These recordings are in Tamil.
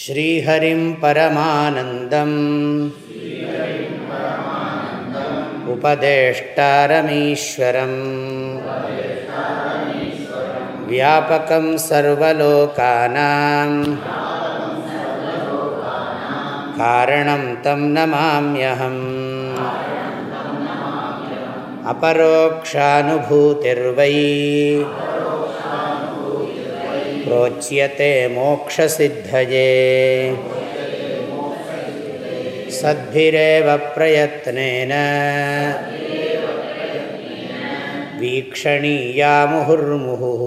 श्रीहरिं परमानन्दम् उपदेष्टारमीश्वरम् व्यापकं सर्वलोकानां कारणं तं नमाम्यहम् अपरोक्षानुभूतिर्वै प्रोच्यते मोक्षसिद्धये सद्भिरेव प्रयत्नेन वीक्षणीया मुहुर्मुहुः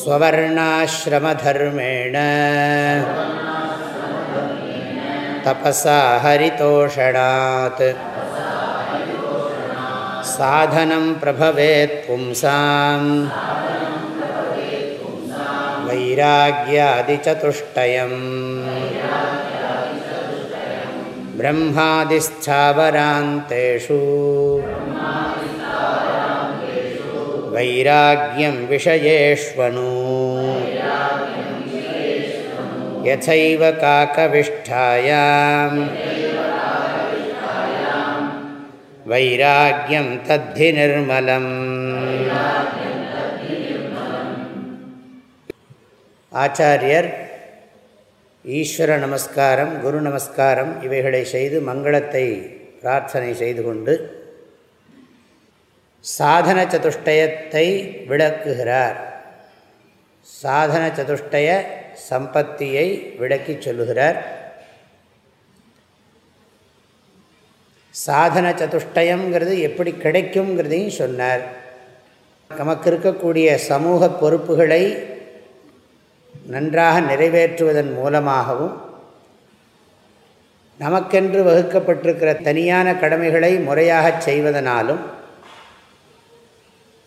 स्ववर्णाश्रमधर्मेण तपसा हरितोषणात् साधनं प्रभवेत् पुंसां वैराग्यादिचतुष्टयम् ब्रह्मादिस्थावरान्तेषु वैराग्यं विषयेष्वनु यथैव काकविष्ठायाम् வைராக்கியம் தத்தி நிர்மலம். ஆச்சாரியர் ஈஸ்வர நமஸ்காரம் குரு நமஸ்காரம் இவைகளை செய்து மங்களத்தை பிரார்த்தனை செய்து கொண்டு சாதன சதுஷ்டயத்தை விளக்குகிறார். சாதன சதுஷ்டய சம்பத்தியை விளக்கி சொல்லுகிறார். சாதன சதுஷ்டயங்கிறது எப்படி கிடைக்குங்கிறதையும் சொன்னார். நமக்கு இருக்கக்கூடிய சமூக பொறுப்புகளை நன்றாக நிறைவேற்றுவதன் மூலமாகவும் நமக்கென்று வகுக்கப்பட்டிருக்கிற தனியான கடமைகளை முறையாக செய்வதனாலும்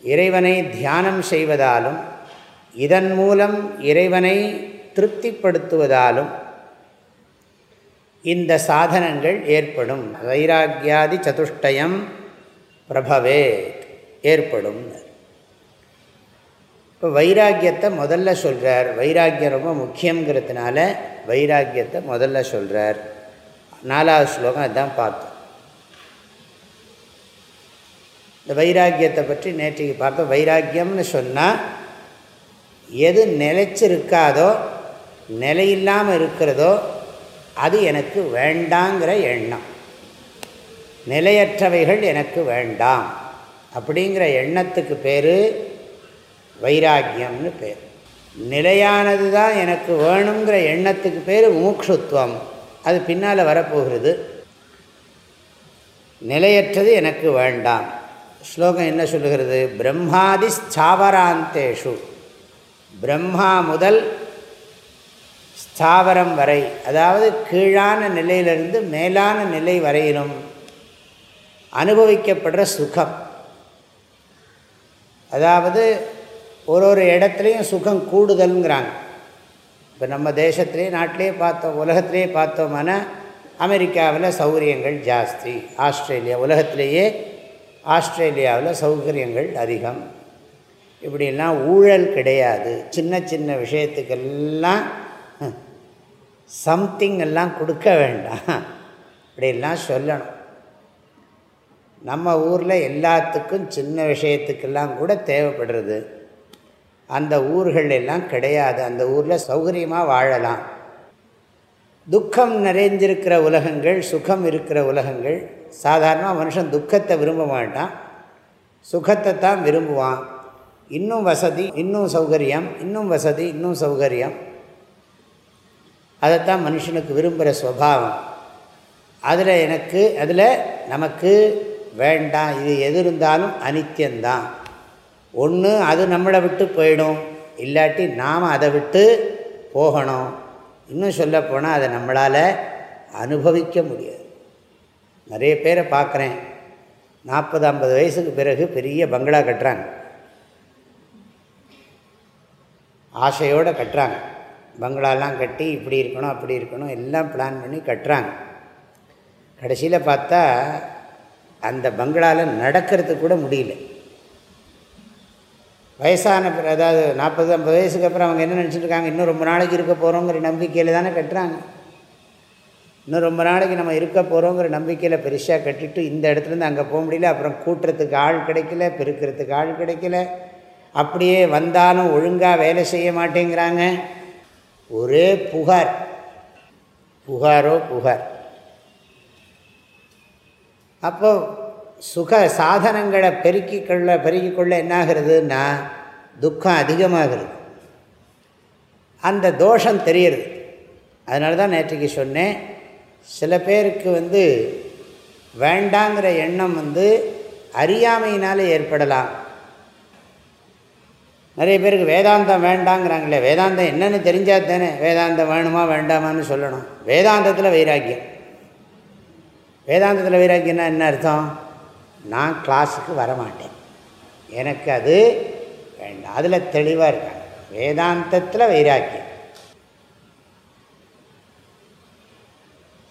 இறைவனை தியானம் செய்வதாலும் இதன் மூலம் இறைவனை திருப்திப்படுத்துவதாலும் இந்த சாதனங்கள் ஏற்படும். வைராக்கியாதி சதுஷ்டயம் பிரபவே ஏற்படும். இப்போ வைராக்கியத்தை முதல்ல சொல்கிறார் வைராக்கியம் ரொம்ப முக்கியங்கிறதுனால வைராக்கியத்தை முதல்ல சொல்கிறார் நாலாவது ஸ்லோகம் அதுதான் பார்த்தோம் இந்த வைராக்கியத்தை பற்றி நேற்றைக்கு பார்த்தோம் வைராக்கியம்னு சொன்னால் எது நிலைச்சிருக்காதோ நிலையில்லாமல் இருக்கிறதோ அது எனக்கு வேண்டாங்கிற எண்ணம். நிலையற்றவைகள் எனக்கு வேண்டாம். அப்படிங்கிற எண்ணத்துக்கு பேர் வைராக்கியம்னு பேர். நிலையானது தான் எனக்கு வேணுங்கிற எண்ணத்துக்கு பேர் மூக்ஷுத்வம் அது பின்னால் வரப்போகிறது. நிலையற்றது எனக்கு வேண்டாம். ஸ்லோகம் என்ன சொல்லுகிறது? பிரம்மாதி ஸ்தாவராந்தேஷு பிரம்மா முதல் தாவரம் வரை அதாவது கீழான நிலையிலிருந்து மேலான நிலை வரையிலும் அனுபவிக்கப்படுற சுகம். அதாவது ஒரு ஒரு இடத்துலையும் சுகம் கூடுதல்ங்கிறாங்க. இப்போ நம்ம தேசத்திலே நாட்டிலே பார்த்தோம் உலகத்திலே பார்த்தோம்னா அமெரிக்காவில் சௌகரியங்கள் ஜாஸ்தி. ஆஸ்திரேலியா உலகத்திலேயே ஆஸ்திரேலியாவில் சௌகரியங்கள் அதிகம். இப்படிலாம் ஊழல் கிடையாது. சின்ன சின்ன விஷயத்துக்கெல்லாம் சம்திங் எல்லாம் கொடுக்க வேண்டாம். இப்படியெல்லாம் சொல்லணும். நம்ம ஊரில் எல்லாத்துக்கும் சின்ன விஷயத்துக்கெல்லாம் கூட தேவைப்படுறது. அந்த ஊர்கள் எல்லாம் கிடையாது. அந்த ஊரில் சௌகரியமாக வாழலாம். துக்கம் நிறைஞ்சிருக்கிற உலகங்கள் சுகம் இருக்கிற உலகங்கள் சாதாரணமாக மனுஷன் துக்கத்தை விரும்ப மாட்டான். சுகத்தை தான் விரும்புவான். இன்னும் வசதி இன்னும் சௌகரியம் இன்னும் வசதி இன்னும் சௌகரியம். அதைத்தான் மனுஷனுக்கு விரும்புகிற சுவாவம். அதில் எனக்கு அதில் நமக்கு வேண்டாம் இது எது இருந்தாலும் அனித்தியந்தான். ஒன்று அது நம்மளை விட்டு போயிடும். இல்லாட்டி நாம் அதை விட்டு போகணும். இன்னும் சொல்லப்போனால் அதை நம்மளால் அனுபவிக்க முடியாது. நிறைய பேரை பார்க்குறேன். நாற்பது ஐம்பது வயசுக்கு பிறகு பெரிய பங்களா கட்டுறாங்க. ஆசையோடு கட்டுறாங்க. பங்களாலாம் கட்டி இப்படி இருக்கணும் அப்படி இருக்கணும் எல்லாம் பிளான் பண்ணி கட்டுறாங்க. கடைசியில் பார்த்தா அந்த பங்களாவில் நடக்கிறதுக்கு கூட முடியல. வயசான அதாவது நாற்பது ஐம்பது வயசுக்கு அப்புறம் அவங்க என்ன நினச்சிட்டுருக்காங்க இன்னும் ரொம்ப நாளைக்கு இருக்க போகிறோங்கிற நம்பிக்கையில் தானே கட்டுறாங்க. இன்னும் ரொம்ப நாளைக்கு நம்ம இருக்க போகிறோங்கிற நம்பிக்கையில் பெருசாக கட்டிட்டு இந்த இடத்துலேருந்து அங்கே போக முடியல. அப்புறம் கூட்டுறதுக்கு ஆள் கிடைக்கல பெருக்கிறதுக்கு ஆள் கிடைக்கல. அப்படியே வந்தாலும் ஒழுங்காக வேலை செய்ய மாட்டேங்கிறாங்க. ஒரே புகார். புகாரோ புகார். அப்போ சுக சாதனங்களை பெருக்கிக் கொள்ள பெருக்கிக் கொள்ள என்னாகிறதுனா துக்கம் அதிகமாகிறது. அந்த தோஷம் தெரியுது அதனால தான் நேற்றுக்கு சொன்னேன் சில பேருக்கு வந்து வேண்டாங்கிற எண்ணம் வந்து அறியாமையினால் ஏற்படலாம். நிறைய பேருக்கு வேதாந்தம் வேண்டாங்கிறாங்களே வேதாந்தம் என்னென்னு தெரிஞ்சால் தானே வேதாந்தம் வேணுமா வேண்டாமான்னு சொல்லணும். வேதாந்தத்தில் வைராக்கியம். வேதாந்தத்தில் வைராக்கியம்னா என்ன அர்த்தம்? நான் கிளாஸுக்கு வரமாட்டேன். எனக்கு அது வேண்டாம். அதில் தெளிவாக இருக்காங்க. வேதாந்தத்தில் வைராக்கியம்.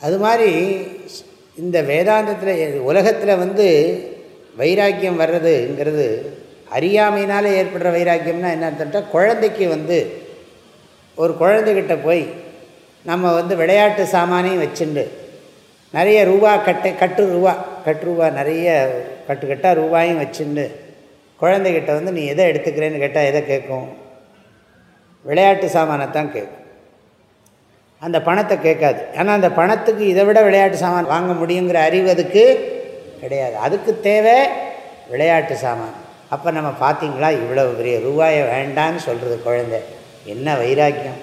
அது மாதிரி இந்த வேதாந்தத்தில் உலகத்தில் வந்து வைராக்கியம் வர்றதுங்கிறது அறியாமையினால் ஏற்படுற வைராக்கியம்னா என்ன அர்த்தம்ட்டா குழந்தைக்கு வந்து ஒரு குழந்தைகிட்ட போய் நம்ம வந்து விளையாட்டு சாமானையும் வச்சுண்டு நிறைய ரூபா கட்டு கட்டு ரூபா கட்டு ரூபா நிறைய கட்டு கட்டாக ரூபாயும் வச்சுண்டு குழந்தைகிட்ட வந்து நீ எதை எடுத்துக்கிறேன்னு கேட்டால் எதை கேட்கும்? விளையாட்டு சாமானை தான் கேட்கும். அந்த பணத்தை கேட்காது. ஏன்னா அந்த பணத்துக்கு இதை விட விளையாட்டு சாமான் வாங்க முடியுங்கிற அறிவு அதுக்கு கிடையாது. அதுக்கு தேவை விளையாட்டு சாமான். அப்போ நம்ம பார்த்தீங்களா இவ்வளோ பெரிய ரூபாயை வேண்டான்னு சொல்கிறது குழந்தை. என்ன வைராக்கியம்?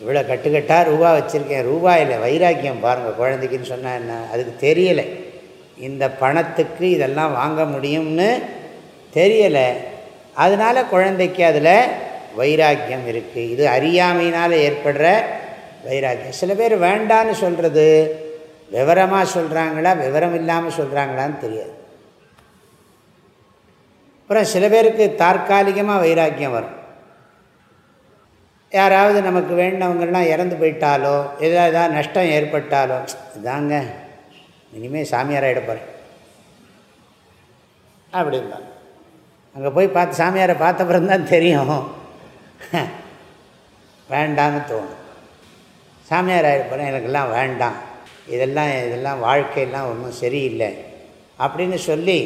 இவ்வளோ கட்டுக்கட்டாக ரூபா வச்சுருக்கேன் ரூபாயில் வைராக்கியம் பாருங்கள் குழந்தைக்குன்னு சொன்னால் என்ன? அதுக்கு தெரியலை. இந்த பணத்துக்கு இதெல்லாம் வாங்க முடியும்னு தெரியலை. அதனால் குழந்தைக்கு அதில் வைராக்கியம் இருக்குது இது அறியாமையினால் ஏற்படுற வைராக்கியம். சில பேர் வேண்டான்னு சொல்கிறது விவரமாக சொல்கிறாங்களா விவரம் இல்லாமல் சொல்கிறாங்களான்னு தெரியாது. அப்புறம் சில பேருக்கு தற்காலிகமாக வைராக்கியம் வரும். யாராவது நமக்கு வேண்டவங்கள்லாம் இறந்து போயிட்டாலோ எதாவது ஏதாவது நஷ்டம் ஏற்பட்டாலோ இதாங்க இனிமேல் சாமியார் ஆகிட போகிறேன் அங்கே போய் பார்த்து சாமியாரை பார்த்த தான் தெரியும். வேண்டான்னு தோணும். சாமியார் ஆகிட போகிறேன் எனக்கெல்லாம் வேண்டாம். இதெல்லாம் இதெல்லாம் வாழ்க்கையெல்லாம் ஒன்றும் சரியில்லை. அப்படின்னு சொல்லி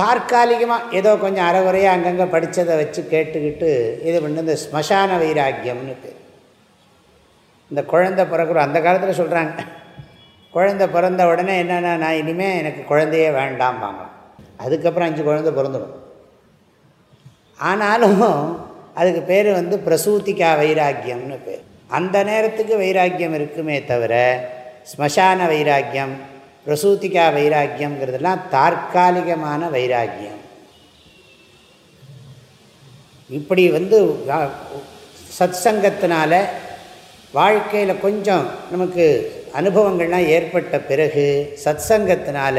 தற்காலிகமாக ஏதோ கொஞ்சம் அறகுறையாக அங்கங்கே படித்ததை வச்சு கேட்டுக்கிட்டு இது பண்ணி இந்த ஸ்மசான வைராக்கியம்னு பேர். இந்த குழந்தை பிறக்கிறோம் அந்த காலத்தில் சொல்கிறாங்க குழந்தை பிறந்த உடனே என்னென்னா நான் இனிமேல் எனக்கு குழந்தையே வேண்டாம்பாங்க. அதுக்கப்புறம் அஞ்சு குழந்தை பிறந்துடும். ஆனாலும் அதுக்கு பேர் வந்து பிரசூத்திகா வைராக்கியம்னு பேர். அந்த நேரத்துக்கு வைராக்கியம் இருக்குமே தவிர ஸ்மசான வைராக்கியம் பிரசூத்திகா வைராக்கியங்கிறதெல்லாம் தற்காலிகமான வைராக்கியம். இப்படி வந்து சத் சங்கத்தினால வாழ்க்கையில் கொஞ்சம் நமக்கு அனுபவங்கள்லாம் ஏற்பட்ட பிறகு சத் சங்கத்தினால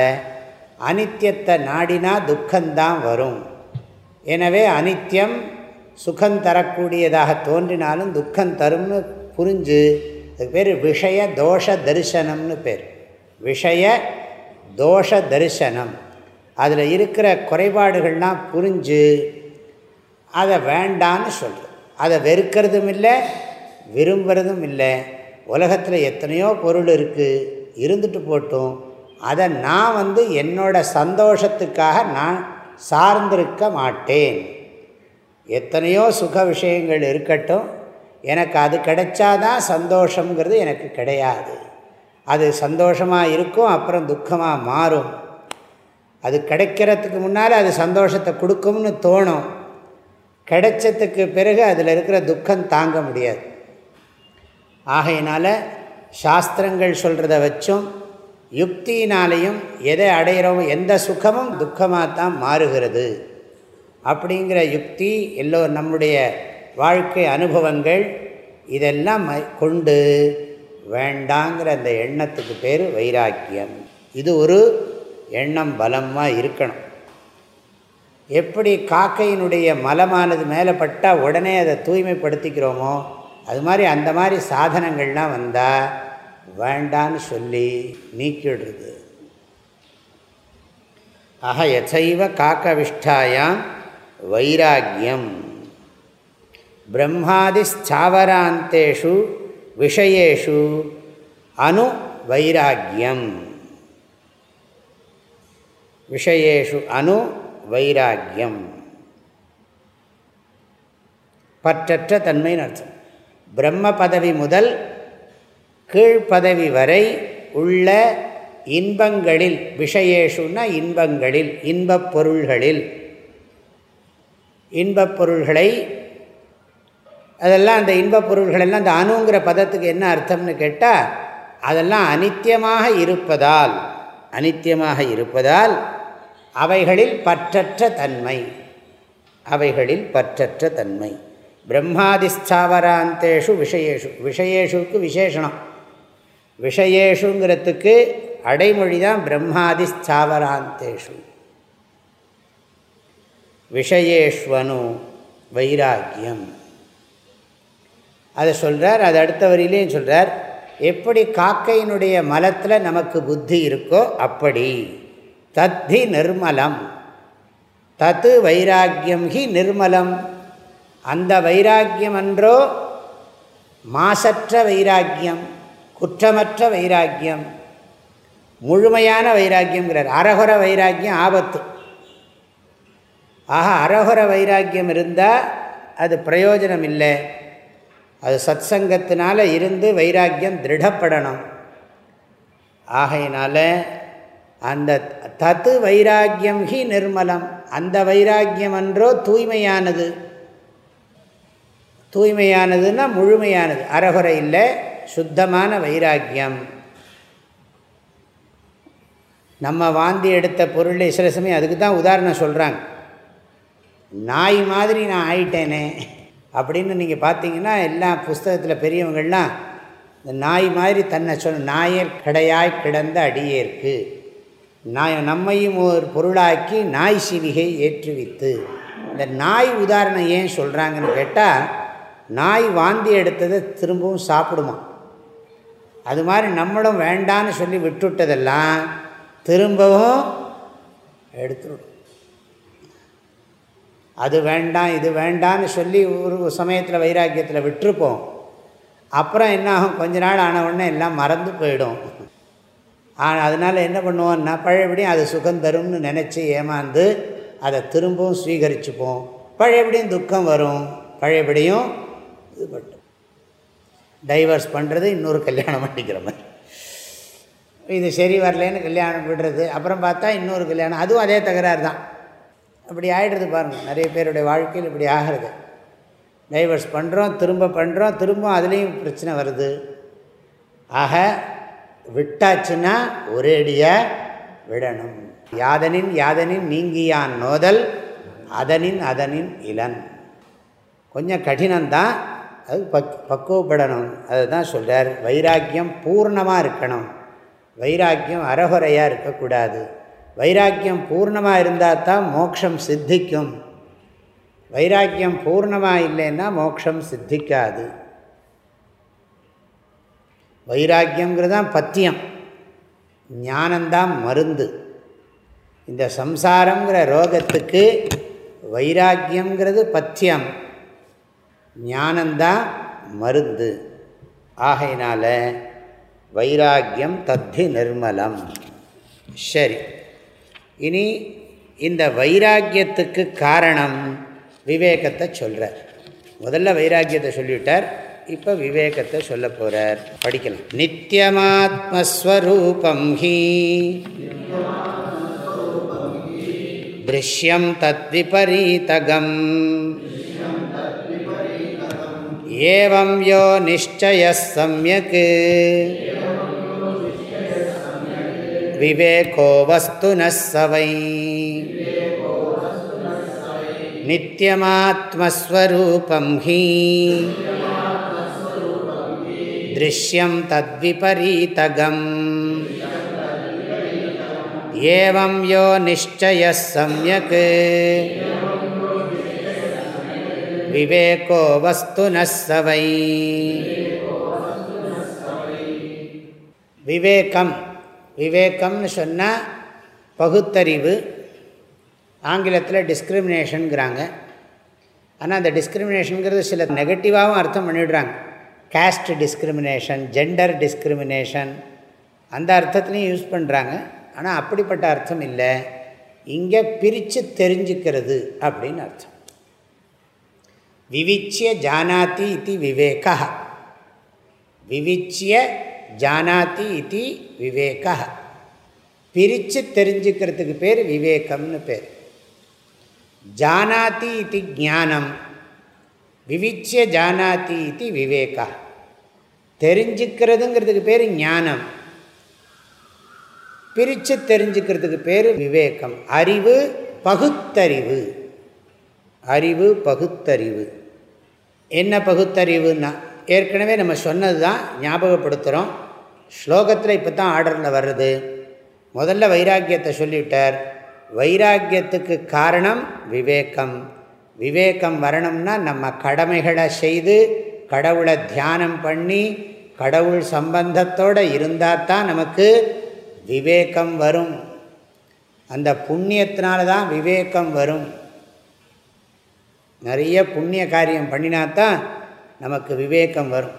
அனித்தியத்தை நாடினா துக்கம்தான் வரும். எனவே அனித்தியம் சுகம் தரக்கூடியதாக தோன்றினாலும் துக்கம் தரும்னு புரிஞ்சு அதுக்கு பேர் விஷய தோஷ தரிசனம்னு பேர். விஷய தோஷ தரிசனம். அதில் இருக்கிற குறைபாடுகள்லாம் புரிஞ்சு அதை வேண்டான்னு சொல்கிறது அதை வெறுக்கிறதும் இல்லை விரும்புகிறதும் இல்லை. உலகத்தில் எத்தனையோ பொருள் இருக்குது இருந்துட்டு போட்டும். அதை நான் வந்து என்னோட சந்தோஷத்துக்காக நான் சார்ந்திருக்க மாட்டேன். எத்தனையோ சுக விஷயங்கள் இருக்கட்டும் எனக்கு அது கிடைச்சாதான் சந்தோஷங்கிறது எனக்கு கிடையாது. அது சந்தோஷமாக இருக்கும் அப்புறம் துக்கமாக மாறும். அது கிடைக்கிறதுக்கு முன்னால் அது சந்தோஷத்தை கொடுக்கும்னு தோணும். கிடைச்சதுக்கு பிறகு அதில் இருக்கிற துக்கம் தாங்க முடியாது. ஆகையினால் சாஸ்திரங்கள் சொல்கிறத வச்சும் யுக்தியினாலேயும் எதை அடையிறோமோ எந்த சுகமும் துக்கமாக தான் மாறுகிறது. அப்படிங்கிற யுக்தி எல்லோ நம்முடைய வாழ்க்கை அனுபவங்கள் இதெல்லாம் கொண்டு வேண்டாங்கிற அந்த எண்ணத்துக்கு பேர் வைராக்கியம். இது ஒரு எண்ணம் பலமாக இருக்கணும். எப்படி காக்கையினுடைய மலமானது மேலே பட்டால் உடனே அதை தூய்மைப்படுத்திக்கிறோமோ அது மாதிரி அந்த மாதிரி சாதனங்கள்லாம் வந்தால் வேண்டான்னு சொல்லி நீக்கிடுறது. ஆக யசைவ காக்கவிஷ்டாயாம் வைராக்கியம். பிரம்மாதிஸ்தாவராந்தேஷு விஷயேஷு அணு வைராக்கியம் விஷயேஷு அணு வைராக்கியம் பற்றற்ற தன்மைன்னு அர்த்தம் பிரம்ம பதவி முதல் கீழ்ப்பதவி வரை உள்ள இன்பங்களில் விஷயேஷுன்னா இன்பங்களில் இன்பப் பொருள்களில். இன்பப் பொருள்களை அதெல்லாம் அந்த இன்பப் பொருள்களெல்லாம் அந்த அணுங்கிற பதத்துக்கு என்ன அர்த்தம்னு கேட்டால் அதெல்லாம் அனித்தியமாக இருப்பதால் அனித்தியமாக இருப்பதால் அவைகளில் பற்றற்ற தன்மை அவைகளில் பற்றற்ற தன்மை. பிரம்மாதிஸ்தாவராந்தேஷு விஷயேஷு விஷயேஷுக்கு விசேஷனம் விஷயேஷுங்கிறதுக்கு அடைமொழி தான் பிரம்மாதிஸ்தாவராந்தேஷு. விஷயேஷ்வனு வைராக்கியம். அதை சொல்கிறார் அது அடுத்த வரியிலையும் சொல்கிறார் எப்படி காக்கையினுடைய மலத்தில் நமக்கு புத்தி இருக்கோ அப்படி. தத்தி நிர்மலம். தத்து வைராக்கியம் ஹி நிர்மலம். அந்த வைராக்கியம் அன்றோ மாசற்ற வைராக்கியம் குற்றமற்ற வைராக்கியம் முழுமையான வைராக்கியங்கிறார் அரகுர வைராக்கியம் ஆபத்து. ஆக அரகுர வைராக்கியம் இருந்தால் அது பிரயோஜனம் இல்லை அது சத் சங்கத்தினால் இருந்து வைராக்கியம் திருடப்படணும். ஆகையினால் அந்த தத்து வைராக்கியம் ஹி நிர்மலம். அந்த வைராக்கியம் என்றோ தூய்மையானது. தூய்மையானதுன்னா முழுமையானது. அறகுறை இல்லை சுத்தமான வைராக்கியம். நம்ம வாந்தி எடுத்த பொருள் சில சமயம் அதுக்கு தான் உதாரணம் சொல்கிறாங்க நாய் மாதிரி நான் ஆயிட்டேனே. அப்படின்னு நீங்கள் பார்த்தீங்கன்னா எல்லா புஸ்தகத்தில் பெரியவங்கள்லாம் இந்த நாய் மாதிரி தன்னை சொல் நாயர் கடையாய் கிடந்த அடியேற்கு. நாய் நம்மையும் ஒரு பொருளாக்கி நாய் சிவிகை ஏற்றுவித்து. இந்த நாய் உதாரணம் ஏன் சொல்கிறாங்கன்னு கேட்டால் நாய் வாந்தி எடுத்ததை திரும்பவும் சாப்பிடுமா? அது மாதிரி நம்மளும் வேண்டான்னு சொல்லி விட்டுவிட்டதெல்லாம் திரும்பவும் எடுத்துடும் அது வேண்டாம் இது வேண்டான்னு சொல்லி ஒரு சமயத்தில் வைராக்கியத்தில் விட்டுருப்போம். அப்புறம் என்ன ஆகும் கொஞ்ச நாள் ஆன உடனே எல்லாம் மறந்து போயிடும். ஆனால் அதனால் என்ன பண்ணுவோம்னா பழையபடியும் அது சுகம் தரும்னு நினச்சி ஏமாந்து அதை திரும்பவும் ஸ்வீகரிச்சுப்போம். பழையபடியும் துக்கம் வரும். பழையபடியும் இது பண்ணும் டைவர்ஸ் பண்ணுறது இன்னொரு கல்யாணம் பண்ணிக்கிற மாதிரி. இது சரி வரலன்னு கல்யாணம் விடுறது. அப்புறம் பார்த்தா இன்னொரு கல்யாணம். அதுவும் அதே தகராறு தான். அப்படி ஆகிடுறது பாருங்கள் நிறைய பேருடைய வாழ்க்கையில் இப்படி ஆகிறது. டைவர்ஸ் பண்ணுறோம் திரும்ப பண்ணுறோம் திரும்ப அதுலேயும் பிரச்சனை வருது. ஆக விட்டாச்சுன்னா ஒரேடியாக விடணும். யாதனின் யாதனின் நீங்கியான் நோதல் அதனின் அதனின் இளன். கொஞ்சம் கடினம்தான். அது பக் பக்குவப்படணும். அதுதான் சொல்கிறார் வைராக்கியம் பூர்ணமாக இருக்கணும். வைராக்கியம் அறகுறையாக இருக்கக்கூடாது. வைராக்கியம் பூர்ணமாக இருந்தால் தான் மோட்சம் சித்திக்கும். வைராக்கியம் பூர்ணமாக இல்லைன்னா மோட்சம் சித்திக்காது. வைராக்கியங்கிறது தான் பத்தியம். ஞானந்தான் மருந்து. இந்த சம்சாரங்கிற ரோகத்துக்கு வைராக்கியங்கிறது பத்தியம். ஞானந்தான் மருந்து. ஆகையினால வைராக்கியம் தத்தி நிர்மலம். சரி. இனி இந்த வைராக்கியத்துக்கு காரணம் விவேகத்தை சொல்கிறார் முதல்ல வைராக்கியத்தை சொல்லிவிட்டார் இப்போ விவேகத்தை சொல்ல போகிறார் படிக்கலாம். நித்தியமாத்மஸ்வரூபம் ஹி. திருஷ்யம் தத்விபரீதகம் ஏவம் யோ நிச்சய சமயக்கு விவேகோ வஸ்து நவை நித்தியமாத்மஸ்வரூபம் ஹி திருஷ்யம் தத்விபரீதகம் ஏவம் யோ நிச்சய சமயக் விவேகோ வஸ்து நவை விவேகம் விவேகம்னு சொன்னால் பகுத்தறிவு. ஆங்கிலத்தில் டிஸ்கிரிமினேஷனுங்கிறாங்க ஆனால் அந்த டிஸ்கிரிமினேஷனுங்கிறது சில நெகட்டிவாகவும் அர்த்தம் பண்ணிவிடுறாங்க கேஸ்ட் டிஸ்கிரிமினேஷன் ஜெண்டர் டிஸ்கிரிமினேஷன் அந்த அர்த்தத்துலேயும் யூஸ் பண்ணுறாங்க ஆனால் அப்படிப்பட்ட அர்த்தம் இல்லை. இங்கே பிரித்து தெரிஞ்சுக்கிறது அப்படின்னு அர்த்தம். விவிச்சிய ஜானாதி இது விவேகா. விவிச்சிய ஜானாதி இது விவேக. பிரித்து தெரிஞ்சுக்கிறதுக்கு பேர் விவேகம்னு பேர். ஜானாதி இது ஜானம் விவிச்சிய ஜானாதி இது விவேகா. தெரிஞ்சுக்கிறதுங்கிறதுக்கு பேர் ஞானம். பிரித்து தெரிஞ்சுக்கிறதுக்கு பேர் விவேகம். அறிவு பகுத்தறிவு. அறிவு பகுத்தறிவு. என்ன பகுத்தறிவுன்னா? ஏற்கனவே நம்ம சொன்னது தான் ஞாபகப்படுத்துகிறோம் ஸ்லோகத்தில் இப்போ தான் ஆர்டரில் வர்றது. முதல்ல வைராக்கியத்தை சொல்லிவிட்டார் வைராக்கியத்துக்கு காரணம் விவேகம். விவேகம் வரணும்னா நம்ம கடமைகளை செய்து கடவுளை தியானம் பண்ணி கடவுள் சம்பந்தத்தோடு இருந்தால் தான் நமக்கு விவேகம் வரும். அந்த புண்ணியத்தினால தான் விவேகம் வரும். நிறைய புண்ணிய காரியம் பண்ணினாத்தான் நமக்கு விவேகம் வரும்.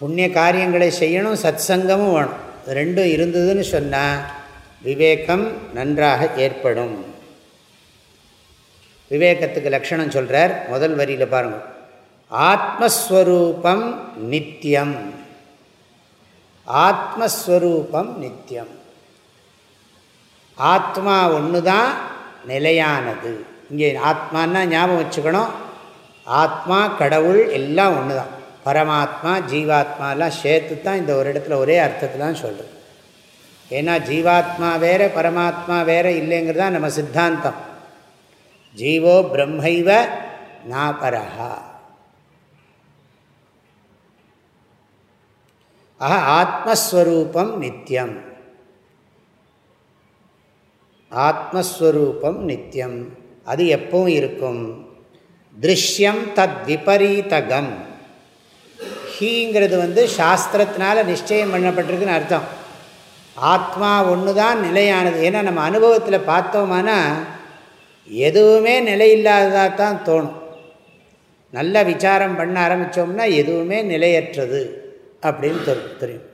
புண்ணிய காரியங்களை செய்யணும் சத் சங்கமும் வேணும் ரெண்டும் இருந்ததுன்னு சொன்னால் விவேகம் நன்றாக ஏற்படும். விவேகத்துக்கு லக்ஷணம் சொல்கிறார் முதல் வரியில் பாருங்கள் ஆத்மஸ்வரூபம் நித்தியம் ஆத்மஸ்வரூபம் நித்தியம் ஆத்மா ஒன்று தான் நிலையானது. இங்கே ஆத்மானா ஞாபகம் வச்சுக்கணும். ஆத்மா கடவுள் எல்லாம் ஒன்று தான் பரமாத்மா ஜீவாத்மாலாம் சேர்த்து தான் இந்த ஒரு இடத்துல ஒரே அர்த்தத்தில் தான் சொல்கிறது ஏன்னா ஜீவாத்மா வேறு பரமாத்மா வேறு இல்லைங்கிறது தான் நம்ம சித்தாந்தம். ஜீவோ பிரம்மைவ நாபரஹா. ஆஹ ஆத்மஸ்வரூபம் நித்தியம் ஆத்மஸ்வரூபம் நித்தியம் அது எப்பவும் இருக்கும். திருஷ்யம் தத் விபரீதகம். ஹீங்கிறது வந்து சாஸ்திரத்தினால நிச்சயம் பண்ணப்பட்டிருக்குன்னு அர்த்தம். ஆத்மா ஒன்று தான் நிலையானது. ஏன்னா நம்ம அனுபவத்தில் பார்த்தோம்னா எதுவுமே நிலையில்லாததாக தான் தோணும். நல்ல விசாரம் பண்ண ஆரம்பித்தோம்னா எதுவுமே நிலையற்றது அப்படின்னு தெரியும்.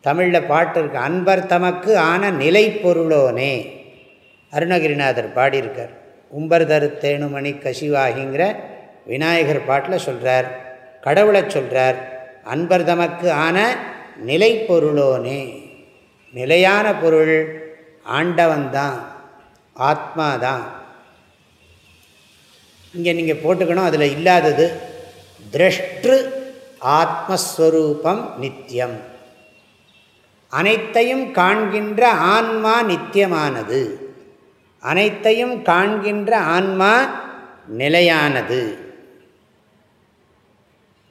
தமிழில் பாட்டு இருக்கு அன்பர் தமக்கு ஆன நிலை பொருளோனே அருணகிரிநாதர் பாடியிருக்கார். உம்பர்தரு தேனுமணி தேணுமணி கசிவாகிங்கிற விநாயகர் பாட்டில் சொல்கிறார் கடவுளை சொல்கிறார் அன்பர் தமக்கு ஆன நிலை பொருளோனே. நிலையான பொருள் ஆண்டவன்தான் ஆத்மா தான் இங்கே நீங்கள் போட்டுக்கணும் அதில் இல்லாதது திரஷ்டு ஆத்மஸ்வரூபம் நித்தியம் அனைத்தையும் காண்கின்ற ஆன்மா நித்தியமானது அனைத்தையும் காண்கின்ற ஆன்மா நிலையானது.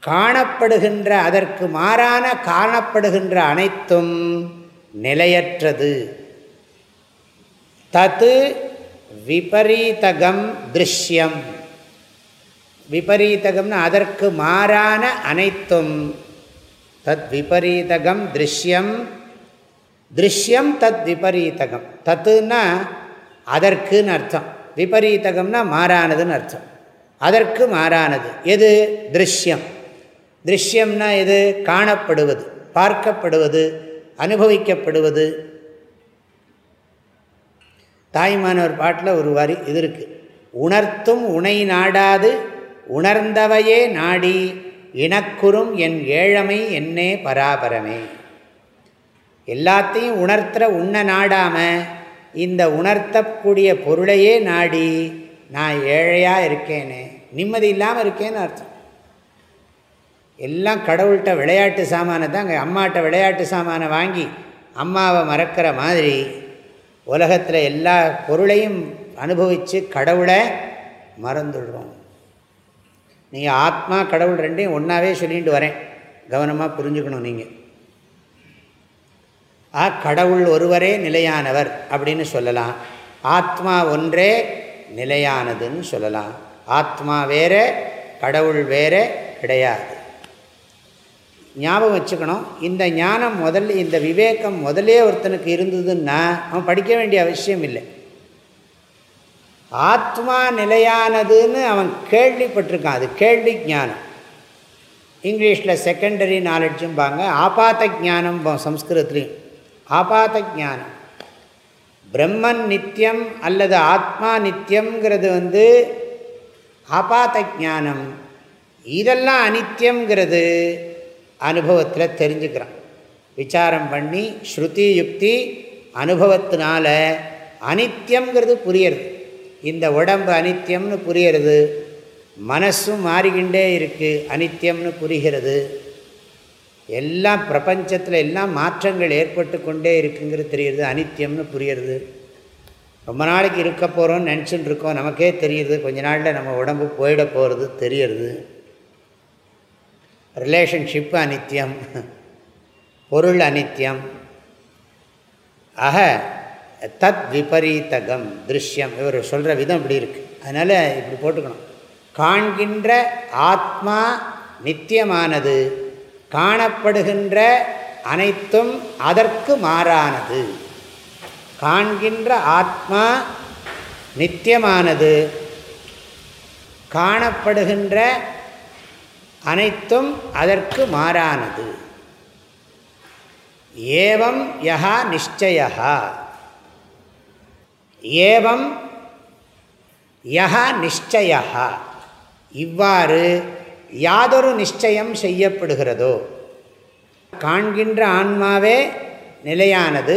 காணப்படுகின்ற அதற்கு மாறான காணப்படுகின்ற அனைத்தும் நிலையற்றது. தத்து விபரீதகம் திருஷ்யம். விபரீதகம்னு அதற்கு மாறான அனைத்தும். தத் விபரீதகம் திருஷ்யம். திருஷ்யம் தத் விபரீதகம். தத்துன்னா அதற்குன்னு அர்த்தம். விபரீதகம்னா மாறானதுன்னு அர்த்தம். அதற்கு மாறானது. எது? திருஷ்யம். திருஷ்யம்னா எது? காணப்படுவது பார்க்கப்படுவது அனுபவிக்கப்படுவது. தாய்மானவர் பாட்டில் ஒரு வரி இது இருக்குது உணர்த்தும் உனை நாடாது உணர்ந்தவையே நாடி இனக்குறும் என் ஏழமை என்னே பராபரமே. எல்லாத்தையும் உணர்த்துகிற உன்னை நாடாமல் இந்த உணர்த்தக்கூடிய பொருளையே நாடி நான் ஏழையாக இருக்கேனே நிம்மதி இல்லாமல் இருக்கேன்னு அர்த்தம். எல்லாம் கடவுள்கிட்ட விளையாட்டு சாமானை தான் அங்கே அம்மாட்ட விளையாட்டு சாமானை வாங்கி அம்மாவை மறக்கிற மாதிரி உலகத்தில் எல்லா பொருளையும் அனுபவித்து கடவுளை மறந்துடுறோம். நீங்கள் ஆத்மா கடவுள் ரெண்டையும் ஒன்றாவே சொல்லிட்டு வரேன். கவனமாக புரிஞ்சுக்கணும் நீங்கள் ஆ கடவுள் ஒருவரே நிலையானவர் அப்படின்னு சொல்லலாம். ஆத்மா ஒன்றே நிலையானதுன்னு சொல்லலாம். ஆத்மா வேறு கடவுள் வேறு கிடையாது. ஞாபகம் வச்சுக்கணும். இந்த ஞானம் முதல்ல இந்த விவேகம் முதலே ஒருத்தனுக்கு இருந்ததுன்னா அவன் படிக்க வேண்டிய அவசியம் இல்லை. ஆத்மா நிலையானதுன்னு அவன் கேள்விப்பட்டிருக்கான். அது கேள்வி ஞானம். இங்கிலீஷில் செகண்டரி நாலெட்ஜும்பாங்க ஆபாத்த ஜானம் சம்ஸ்கிருதத்துலேயும். ஆபாத்த ஜானம் பிரம்மன் நித்தியம் அல்லது ஆத்மா நித்தியங்கிறது வந்து ஆபாத்த ஜானம் இதெல்லாம் அனித்தியங்கிறது அனுபவத்தில் தெரிஞ்சுக்கிறான். விசாரம் பண்ணி ஸ்ருதி யுக்தி அனுபவத்தினால அனித்தியங்கிறது புரியறது. இந்த உடம்பு அனித்தியம்னு புரியறது மனசும் மாறிக்கிண்டே இருக்குது அனித்தியம்னு புரிகிறது. எல்லாம் பிரபஞ்சத்தில் எல்லாம் மாற்றங்கள் ஏற்பட்டு கொண்டே இருக்குங்கிறது தெரியுது அனித்தியம்னு புரியுறது. ரொம்ப நாளைக்கு இருக்க போகிறோம்னு நினச்சின்னு இருக்கோம் நமக்கே தெரியுது கொஞ்ச நாளில் நம்ம உடம்பு போயிட போகிறது தெரியுறது. ரிலேஷன்ஷிப்பு அனித்தியம் பொருள் அனித்தியம் ஆக தத் விபரீதகம் திருஷ்யம் இவர் சொல்கிற விதம் இப்படி இருக்குது அதனால் இப்படி போட்டுக்கணும். காண்கின்ற ஆத்மா நித்தியமானது காணப்படுகின்ற அனைத்தும் அதற்கு மாறானது. காண்கின்ற ஆத்மா நித்தியமானது. காணப்படுகின்ற அனைத்தும் அதற்கு மாறானது. ஏவம் யஹா நிச்சயா ஏவம் யஹா நிச்சயா இவ்வாறு யாதொரு நிச்சயம் செய்யப்படுகிறதோ காண்கின்ற ஆன்மாவே நிலையானது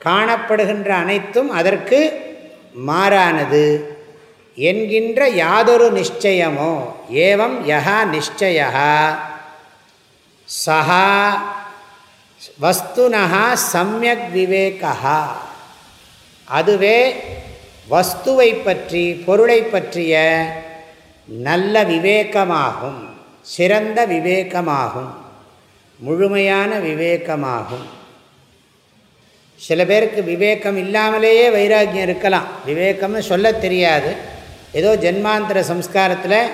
காணப்படுகின்ற அனைத்தும் அதற்கு மாறானது என்கின்ற யாதொரு நிச்சயமோ ஏவம் யஹா நிச்சய சஹா வஸ்துனா சமயக் விவேகா அதுவே வஸ்துவை பற்றி பொருளை பற்றிய நல்ல விவேகமாகும் சிறந்த விவேகமாகும் முழுமையான விவேகமாகும். சில பேருக்கு விவேகம் இல்லாமலேயே வைராக்கியம் இருக்கலாம். விவேகம்னு சொல்ல தெரியாது. ஏதோ ஜென்மாந்திர சம்ஸ்காரத்தில்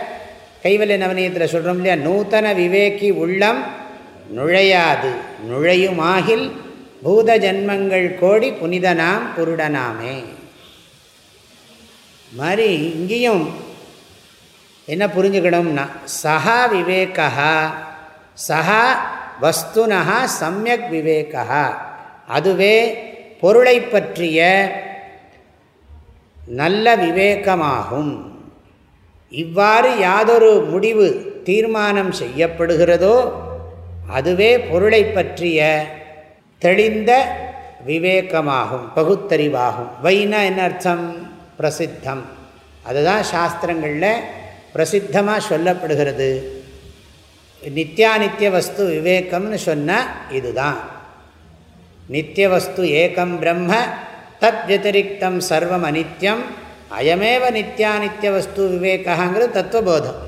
கைவல்ய நவனியத்தில் சொல்கிறோம் இல்லையா? நூத்தன விவேக்கி உள்ளம் நுழையாது நுழையுமாகில் பூத ஜென்மங்கள் கோடி புனிதனாம் புருடனாமே மாதிரி இங்கேயும் என்ன புரிஞ்சுக்கணும்னா சஹா விவேகா சஹா வஸ்துனா சமயக் விவேகா அதுவே பொருளை பற்றிய நல்ல விவேகமாகும். இவ்வாறு யாதொரு முடிவு தீர்மானம் செய்யப்படுகிறதோ அதுவே பொருளை பற்றிய தெளிந்த விவேகமாகும் பகுத்தறிவாகும். வைனா என்ன அர்த்தம்? பிரசித்தம். அதுதான் சாஸ்திரங்களில் பிரசித்தமாக சொல்லப்படுகிறது. நித்தியானித்திய வஸ்து விவேகம்னு சொன்னால் இதுதான். நித்திய வஸ்து ஏகம் பிரம்ம தத் வத்திரிக்தம் சர்வம் அனித்யம் அயமேவ நித்தியானித்திய வஸ்து விவேகாங்கிறது தத்துவபோதம்.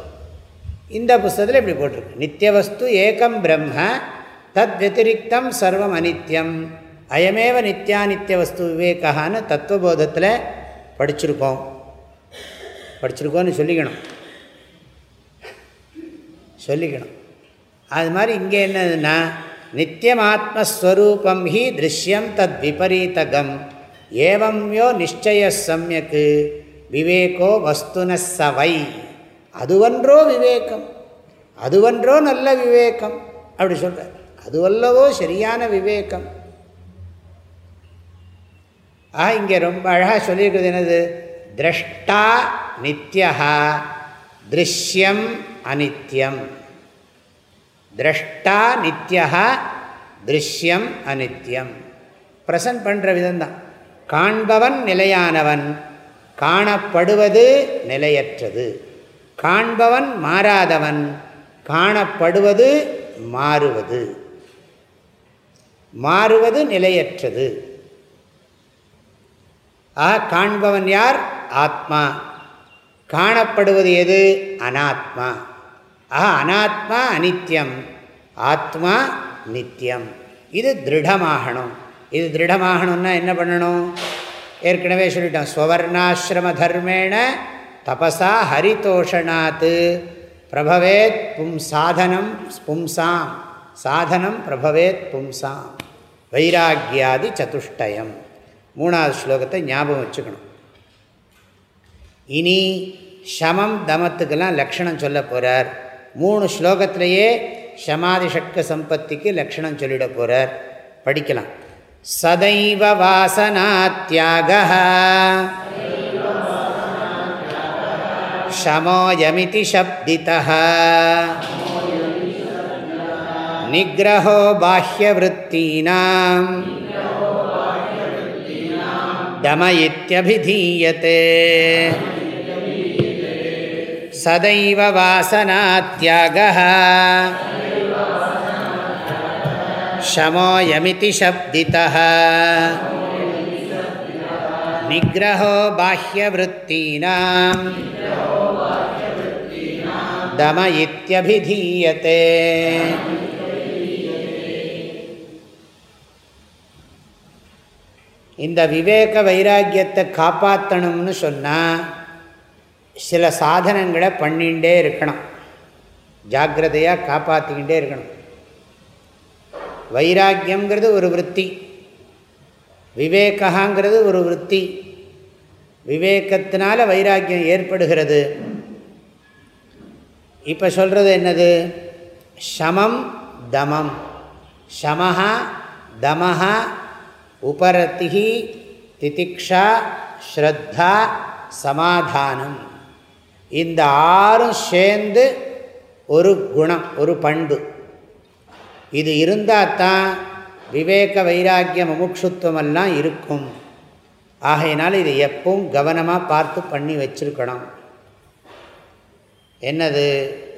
இந்த புஸ்தகத்தில் இப்படி போட்டிருக்கு. நித்திய வஸ்து ஏகம் பிரம்ம தத் வத்திரிக்தம் சர்வம் அனித்யம் அயமேவ நித்தியானித்திய வஸ்து விவேகான்னு தத்துவபோதத்தில் படிச்சிருக்கோம். படிச்சிருக்கோன்னு சொல்லிக்கணும். சொல்லிக்கணும். அது மாதிரி இங்கே என்னதுன்னா நித்தியமாத்மஸ்வரூபம் ஹி திருஷ்யம் தத் விபரீதகம். ஏவம்யோ நிச்சய சமயக்கு விவேகோ வஸ்துன சவை. அதுவன்றோ விவேகம். அதுவன்றோ நல்ல விவேகம். அப்படி சொல்கிறார் அதுவல்லவோ சரியான விவேகம். ஆ இங்கே ரொம்ப அழகாக சொல்லியிருக்கிறது என்னது? திரஷ்டா நித்யா திருஷ்யம் அனித்யம். திரஷ்டா நித்யா திருஷ்யம் அனித்யம். ப்ரெசன்ட் பண்ணுற விதம்தான். காண்பவன் நிலையானவன் காணப்படுவது நிலையற்றது. காண்பவன் மாறாதவன் காணப்படுவது மாறுவது. மாறுவது நிலையற்றது. ஆ காண்பவன் யார்? ஆத்மா. காணப்படுவது எது? அனாத்மா. ஆஹா அனாத்மா அனித்யம் ஆத்மா நித்தியம் இது திருடமாகணும். இது திருடமாகணும்னா என்ன பண்ணணும்? ஏற்கனவே சொல்லிட்டோம் ஸ்வர்ணாசிரம தர்மேண தபசா ஹரிதோஷனாத்து பிரபவேத் பும் சாதனம் பும்சாம். சாதனம் பிரபவேத் பும்சாம். வைராக்கியாதி சதுஷ்டயம். மூணாவது ஸ்லோகத்தை ஞாபகம் வச்சுக்கணும். இனி சமம் தமத்துக்கெல்லாம் லக்ஷணம் சொல்ல போகிறார் மூணு ஸ்லோகத்திலேயே சமாதி ஷட்க சம்பத்திக்கு லக்ஷணம் சொல்லிட போகிறார் படிக்கலாம் சதைவ வாசனாத்தியாக शमोऽयमिति शब्दितः निग्रहो बाह्यवृत्तीनां दम इत्यभिधीयते सदैव वासनात्यागः शमोऽयमिति शब्दितः निग्रहो बाह्यवृत्तीनां தம இத்தியபிதீயத்தே இந்த விவேக வைராக்கியத்தை காப்பாற்றணும்னு சொன்னால் சில சாதனங்களை பண்ணிகிட்டே இருக்கணும். ஜாக்கிரதையாக காப்பாற்றிக்கிட்டே இருக்கணும். வைராக்கியங்கிறது ஒரு விற்பி விவேகாங்கிறது ஒரு விற்பி விவேகத்தினால வைராக்கியம் ஏற்படுகிறது. இப்போ சொல்கிறது என்னது? சமம் தமம். சமஹா தமஹா உபரத்திகி திதிக்ஷா ஸ்ரத்தா சமாதானம். இந்த ஆறும் சேர்ந்து ஒரு குணம் ஒரு பண்பு. இது இருந்தால் தான் விவேக வைராக்கிய முமுட்சுத்துவமெல்லாம் இருக்கும். ஆகையினால் இதை எப்பவும் கவனமாக பார்த்து பண்ணி வச்சுருக்கணும். என்னது?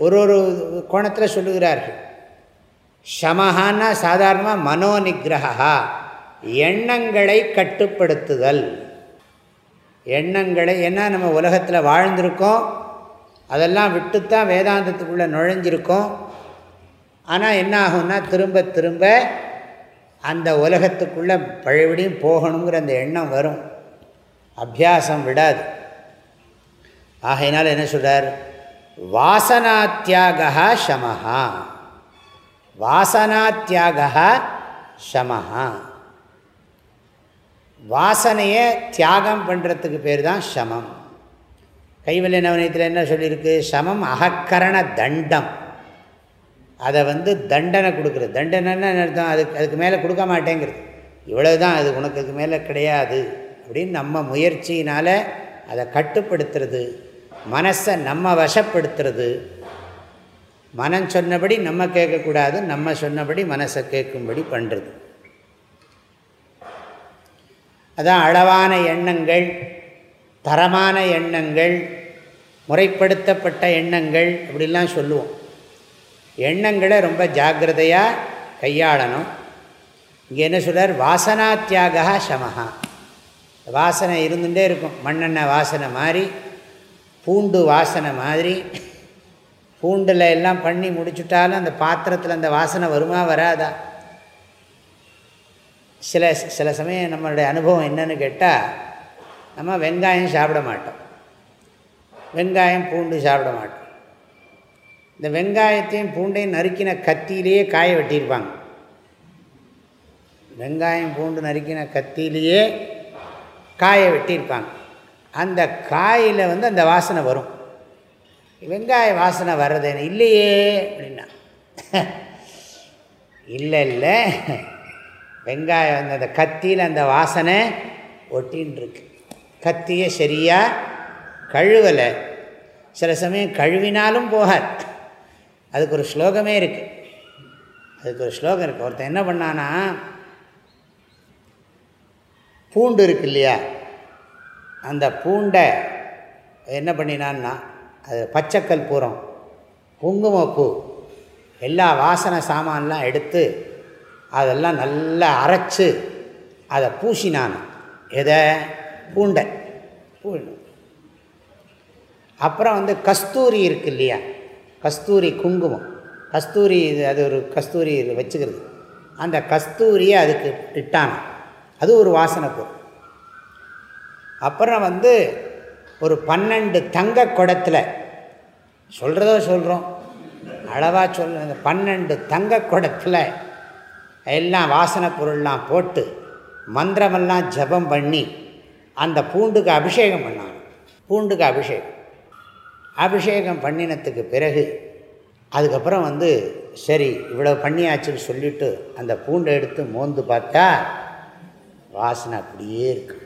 ஒரு ஒரு கோணத்தில் சொல்லுகிறார்கள். சமஹான்னா சாதாரணமாக மனோ நிகிரகா எண்ணங்களை கட்டுப்படுத்துதல். எண்ணங்களை என்ன நம்ம உலகத்தில் வாழ்ந்திருக்கோம் அதெல்லாம் விட்டுத்தான் வேதாந்தத்துக்குள்ளே நுழைஞ்சிருக்கோம். ஆனால் என்ன ஆகும்னா திரும்ப திரும்ப அந்த உலகத்துக்குள்ளே பழையபடியும் போகணுங்கிற அந்த எண்ணம் வரும். அபியாசம் விடாது. ஆகையினால் என்ன சொல்கிறார் வாசனாத்தியாகா சமஹா. வாசனாத்தியாகா சமஹா. வாசனையை தியாகம் பண்ணுறதுக்கு பேர் தான் சமம். கைவல்ய நவநீத்தில் என்ன சொல்லியிருக்கு? சமம் அகக்கரண தண்டம். அதை வந்து தண்டனை கொடுக்குறது. தண்டனைன்னு அர்த்தம்? அதுக்கு அதுக்கு மேலே கொடுக்க மாட்டேங்கிறது. இவ்வளவு தான் அது உனக்கு அதுக்கு மேலே கிடையாது. அப்படின்னு நம்ம முயற்சியினால் அதை கட்டுப்படுத்துறது. மனசை நம்ம வசப்படுத்துறது. மனம் சொன்னபடி நம்ம கேட்கக்கூடாது. நம்ம சொன்னபடி மனசை கேட்கும்படி பண்ணுறது அதான் அளவான எண்ணங்கள். தரமான எண்ணங்கள் முறைப்படுத்தப்பட்ட எண்ணங்கள் அப்படிலாம் சொல்லுவோம். எண்ணங்களை ரொம்ப ஜாக்கிரதையாக கையாளணும். இங்கே என்ன சொல்கிறார் வாசனா தியாகா சமஹா. வாசனை இருந்துகிட்டே இருக்கும். மண்ணெண்ணெய் வாசனை மாதிரி பூண்டு வாசனை மாதிரி. பூண்டில் எல்லாம் பண்ணி முடிச்சுட்டாலும் அந்த பாத்திரத்தில் அந்த வாசனை வருமா வராதா? சில சில சமயம் நம்மளுடைய அனுபவம் என்னன்னு கேட்டால் நம்ம வெங்காயம் சாப்பிட மாட்டோம். வெங்காயம் பூண்டு சாப்பிட மாட்டோம். இந்த வெங்காயத்தையும் பூண்டையும் நறுக்கின கத்தியிலேயே காய வெட்டியிருப்பாங்க. வெங்காயம் பூண்டு நறுக்கின கத்தியிலேயே காய வெட்டியிருப்பாங்க. அந்த காயில் வந்து அந்த வாசனை வரும். வெங்காய வாசனை வர்றது இல்லையே அப்படின்னா. இல்லை இல்லை. வெங்காயம் அந்த அந்த கத்தியில் அந்த வாசனை ஒட்டின்னு இருக்கு கத்தியை சரியாக கழுவலை. சில சமயம் கழுவினாலும் போகாது. அதுக்கு ஒரு ஸ்லோகமே இருக்குது அதுக்கு ஒரு ஸ்லோகம் இருக்குது ஒருத்தன் என்ன பண்ணான்னா பூண்டு இருக்கு இல்லையா? அந்த பூண்டை என்ன பண்ணினான்னா அது பச்சைக்கல் பூரம் குங்குமப்பூ எல்லா வாசனை சாமான்லாம் எடுத்து அதெல்லாம் நல்லா அரைச்சி அதை பூசினான் எதை? பூண்டை. பூ அப்புறம் வந்து கஸ்தூரி இருக்கு இல்லையா? கஸ்தூரி குங்குமம். கஸ்தூரி இது அது ஒரு கஸ்தூரி வச்சுக்கிறது. அந்த கஸ்தூரியை அதுக்கு இட்டான அது ஒரு வாசனை பொருள். அப்புறம் வந்து ஒரு பன்னெண்டு தங்க குடத்தில் சொல்கிறதோ சொல்கிறோம் அளவாக சொல் அந்த பன்னெண்டு தங்க குடத்தில் எல்லாம் வாசனை பொருள்லாம் போட்டு மந்திரமெல்லாம் ஜபம் பண்ணி அந்த பூண்டுக்கு அபிஷேகம் பண்ணாங்க. பூண்டுக்கு அபிஷேகம். அபிஷேகம் பண்ணினத்துக்கு பிறகு அதுக்கப்புறம் வந்து சரி இவ்வளோ பண்ணியாச்சுன்னு சொல்லிவிட்டு அந்த பூண்டை எடுத்து மோந்து பார்த்தா வாசனை அப்படியே இருக்கு.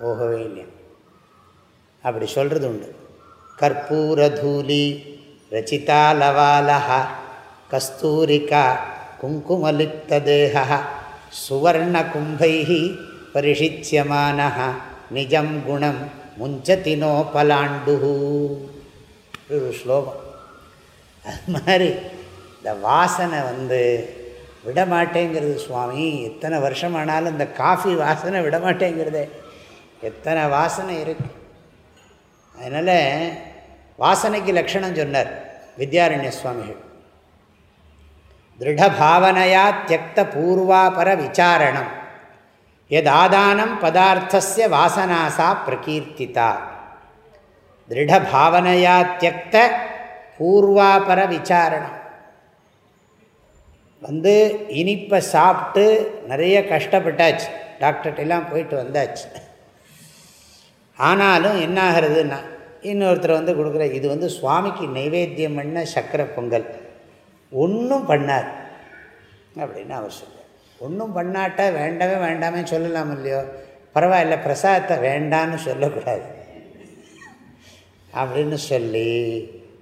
போகவே இல்லையா? அப்படி சொல்கிறது உண்டு. கற்பூரதூலி ரச்சிதாலவாலா கஸ்தூரிகா சுவர்ண சுவர்ணகும்பை பரிஷிச்சியமான நிஜம் குணம் முஞ்சத்தினோபலாண்டு ஒரு ஸ்லோகம் அது மாதிரி இந்த வாசனை வந்து விடமாட்டேங்கிறது சுவாமி எத்தனை வருஷம் ஆனாலும் இந்த காஃபி வாசனை விடமாட்டேங்கிறதே எத்தனை வாசனை இருக்குது அதனால் வாசனைக்கு லக்ஷணம் சொன்னார் வித்யாரண்ய சுவாமிகள் திருடபாவனையா தியக்த பூர்வாபர விசாரணம் எதாதானம் பதார்த்தசிய வாசனாசா பிரகீர்த்திதா திருடபாவனையா தியக்த பூர்வாபர விசாரணம் வந்து இனிப்பை சாப்பிட்டு நிறைய கஷ்டப்பட்டாச்சு. டாக்டர்கிட்டலாம் போயிட்டு வந்தாச்சு. ஆனாலும் என்ன ஆகிறதுன்னா இன்னொருத்தர் வந்து கொடுக்குற இது வந்து சுவாமிக்கு நைவேத்தியம் பண்ண சக்கரை பொங்கல். ஒன்றும் பண்ணார். அப்படின்னு அவர் ஒன்றும் பண்ணாட்ட வேண்டவே வேண்டாமே சொல்லலாம் இல்லையோ? பரவாயில்ல பிரசாதத்தை வேண்டான்னு சொல்லக்கூடாது. அப்படின்னு சொல்லி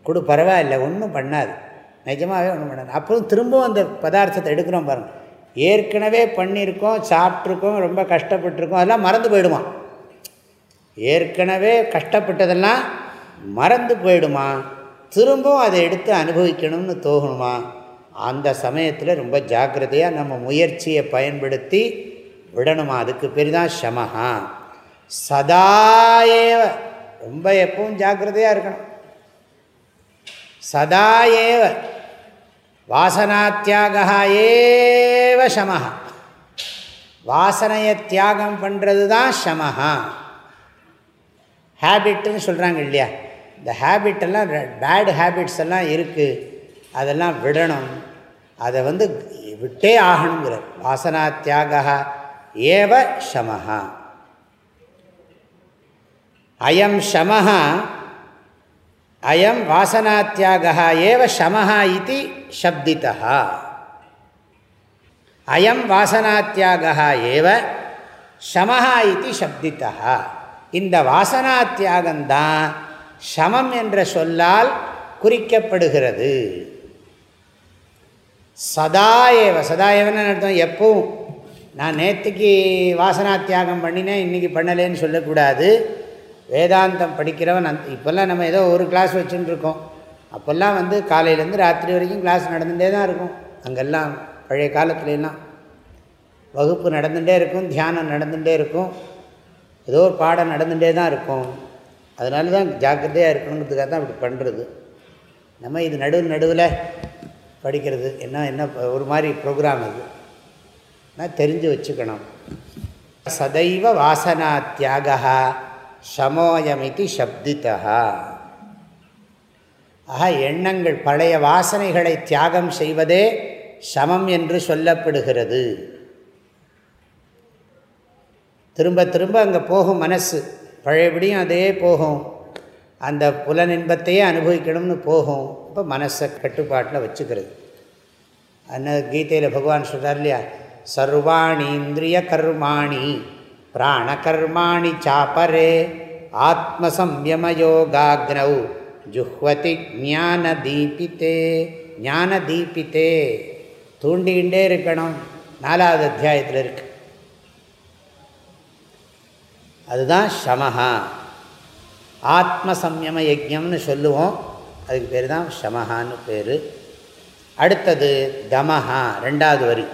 கொடு பரவாயில்ல ஒன்றும் பண்ணாது. நிஜமாகவே ஒன்றும் பண்ணாது. அப்புறம் திரும்பவும் அந்த பதார்த்தத்தை எடுக்கிறோம் பாருங்கள் ஏற்கனவே பண்ணியிருக்கோம் சாப்பிட்ருக்கோம் ரொம்ப கஷ்டப்பட்டிருக்கோம் அதெல்லாம் மறந்து போயிடுமா ஏற்கனவே கஷ்டப்பட்டதெல்லாம் மறந்து போயிடுமா திரும்பவும் அதை எடுத்து அனுபவிக்கணும்னு தோகணுமா அந்த சமயத்தில் ரொம்ப ஜாக்கிரதையாக நம்ம முயற்சியை பயன்படுத்தி விடணுமா? அதுக்கு பேர் தான் சமஹா சதாயேவ. ரொம்ப எப்பவும் ஜாக்கிரதையாக இருக்கணும். சதாயேவ. வாசனாத்தியாக ஏவ சமஹா வாசனையை தியாகம் பண்ணுறது தான் சமஹா ஹேபிட்டுன்னு சொல்கிறாங்க இல்லையா? இந்த ஹேபிட்டெல்லாம் பேடு ஹேபிட்ஸ் எல்லாம் இருக்குது அதெல்லாம் விடணும். அதை வந்து விட்டே ஆகணுங்கிற வாசனா தியாக ஏவ சமஹா. அயம் சமஹா அயம் வாசனாத்தியாக ஏவ சமஹா இது சப்திதா அயம் வாசனாத்தியாக ஏவ சமஹா இது சப்திதா இந்த வாசனா தியாகந்தான் சமம் என்ற சொல்லால் குறிக்கப்படுகிறது. சதாயேவ சதாயவன்னு அர்த்தம்? எப்பவும் நான் நேற்றுக்கு வாசனா தியாகம் பண்ணினேன் இன்றைக்கி பண்ணலேன்னு சொல்லக்கூடாது. வேதாந்தம் படிக்கிறவன் அந் இப்போல்லாம் நம்ம ஏதோ ஒரு கிளாஸ் வச்சுன்னு இருக்கோம் அப்போல்லாம் வந்து காலையிலேருந்து ராத்திரி வரைக்கும் கிளாஸ் நடந்துகிட்டே தான் இருக்கும். அங்கெல்லாம் பழைய காலத்துலலாம் வகுப்பு நடந்துகிட்டே இருக்கும் தியானம் நடந்துகிட்டே இருக்கும். ஏதோ ஒரு பாடம் நடந்துகிட்டே தான் இருக்கும். அதனால தான் ஜாக்கிரதையாக இருக்கணுங்கிறதுக்காக தான் அப்படி பண்ணுறது நம்ம இது நடுவு நடுவில் படிக்கிறது. என்ன என்ன ஒரு மாதிரி ப்ரோக்ராம் அது. நான் தெரிஞ்சு வச்சுக்கணும். சதைவ வாசனா தியாகா சமோயமிதி சப்திதா ஆக எண்ணங்கள் பழைய வாசனைகளை தியாகம் செய்வதே சமம் என்று சொல்லப்படுகிறது. திரும்ப திரும்ப அங்கே போகும் மனசு. பழையபடியும் அதே போகும். அந்த புலனின்பத்தையே அனுபவிக்கணும்னு போகும். இப்போ மனசை கட்டுப்பாட்டில் வச்சுக்கிறது. அந்த கீதையில் பகவான் சொல்கிறார் இல்லையா? சர்வாணி இந்திரிய கர்மாணி பிராணகர்மாணி சாப்பரே ஆத்மசம்யமயோகாக்னௌ ஜுஹ்வதி ஞான தீபித்தே ஞான தீபித்தே தூண்டிகிட்டே இருக்கணும். நாலாவது அத்தியாயத்தில் இருக்கு. அதுதான் சமஹா. ஆத்ம சம்யம யஜம்னு சொல்லுவோம். அதுக்கு பேர் தான் சமஹான்னு பேர். அடுத்தது தமஹா ரெண்டாவது வரி.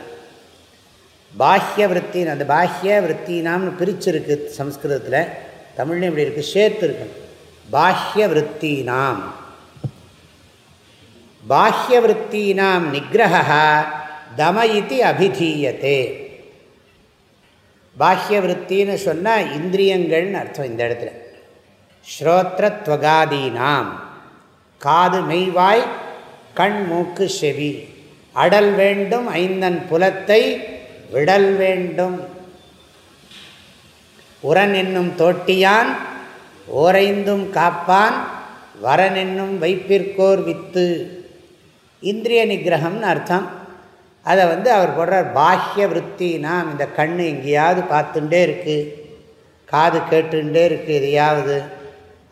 பாஹ்ய விற்த்தின் அந்த பாஹ்ய விற்த்தினாம்னு பிரிச்சிருக்கு சம்ஸ்கிருதத்தில். தமிழ்லையும் இப்படி இருக்குது சேர்த்து இருக்கணும் பாஹ்ய விற்த்தினாம் பாஹ்ய விற்த்தினாம் நிகிரகா தம இது அபிதீயத்தே பாஹ்ய விற்த்தின்னு சொன்னால் இந்திரியங்கள்னு அர்த்தம் இந்த இடத்துல. ஸ்ரோத்ரத்வகாதீனாம். காது மெய்வாய் கண் மூக்கு செவி. அடல் வேண்டும் ஐந்தன் புலத்தை விடல் வேண்டும். உரன் என்னும் தோட்டியான் ஓரைந்தும் காப்பான் வரன் என்னும் வைப்பிற்கோர் வித்து. இந்திரிய நிகிரகம்னு அர்த்தம். அதை வந்து அவர் போடுறார் பாஹ்ய விற்த்தினாம் இந்த கண் எங்கேயாவது பார்த்துட்டே இருக்குது காது கேட்டுகிட்டே இருக்குது எதையாவது.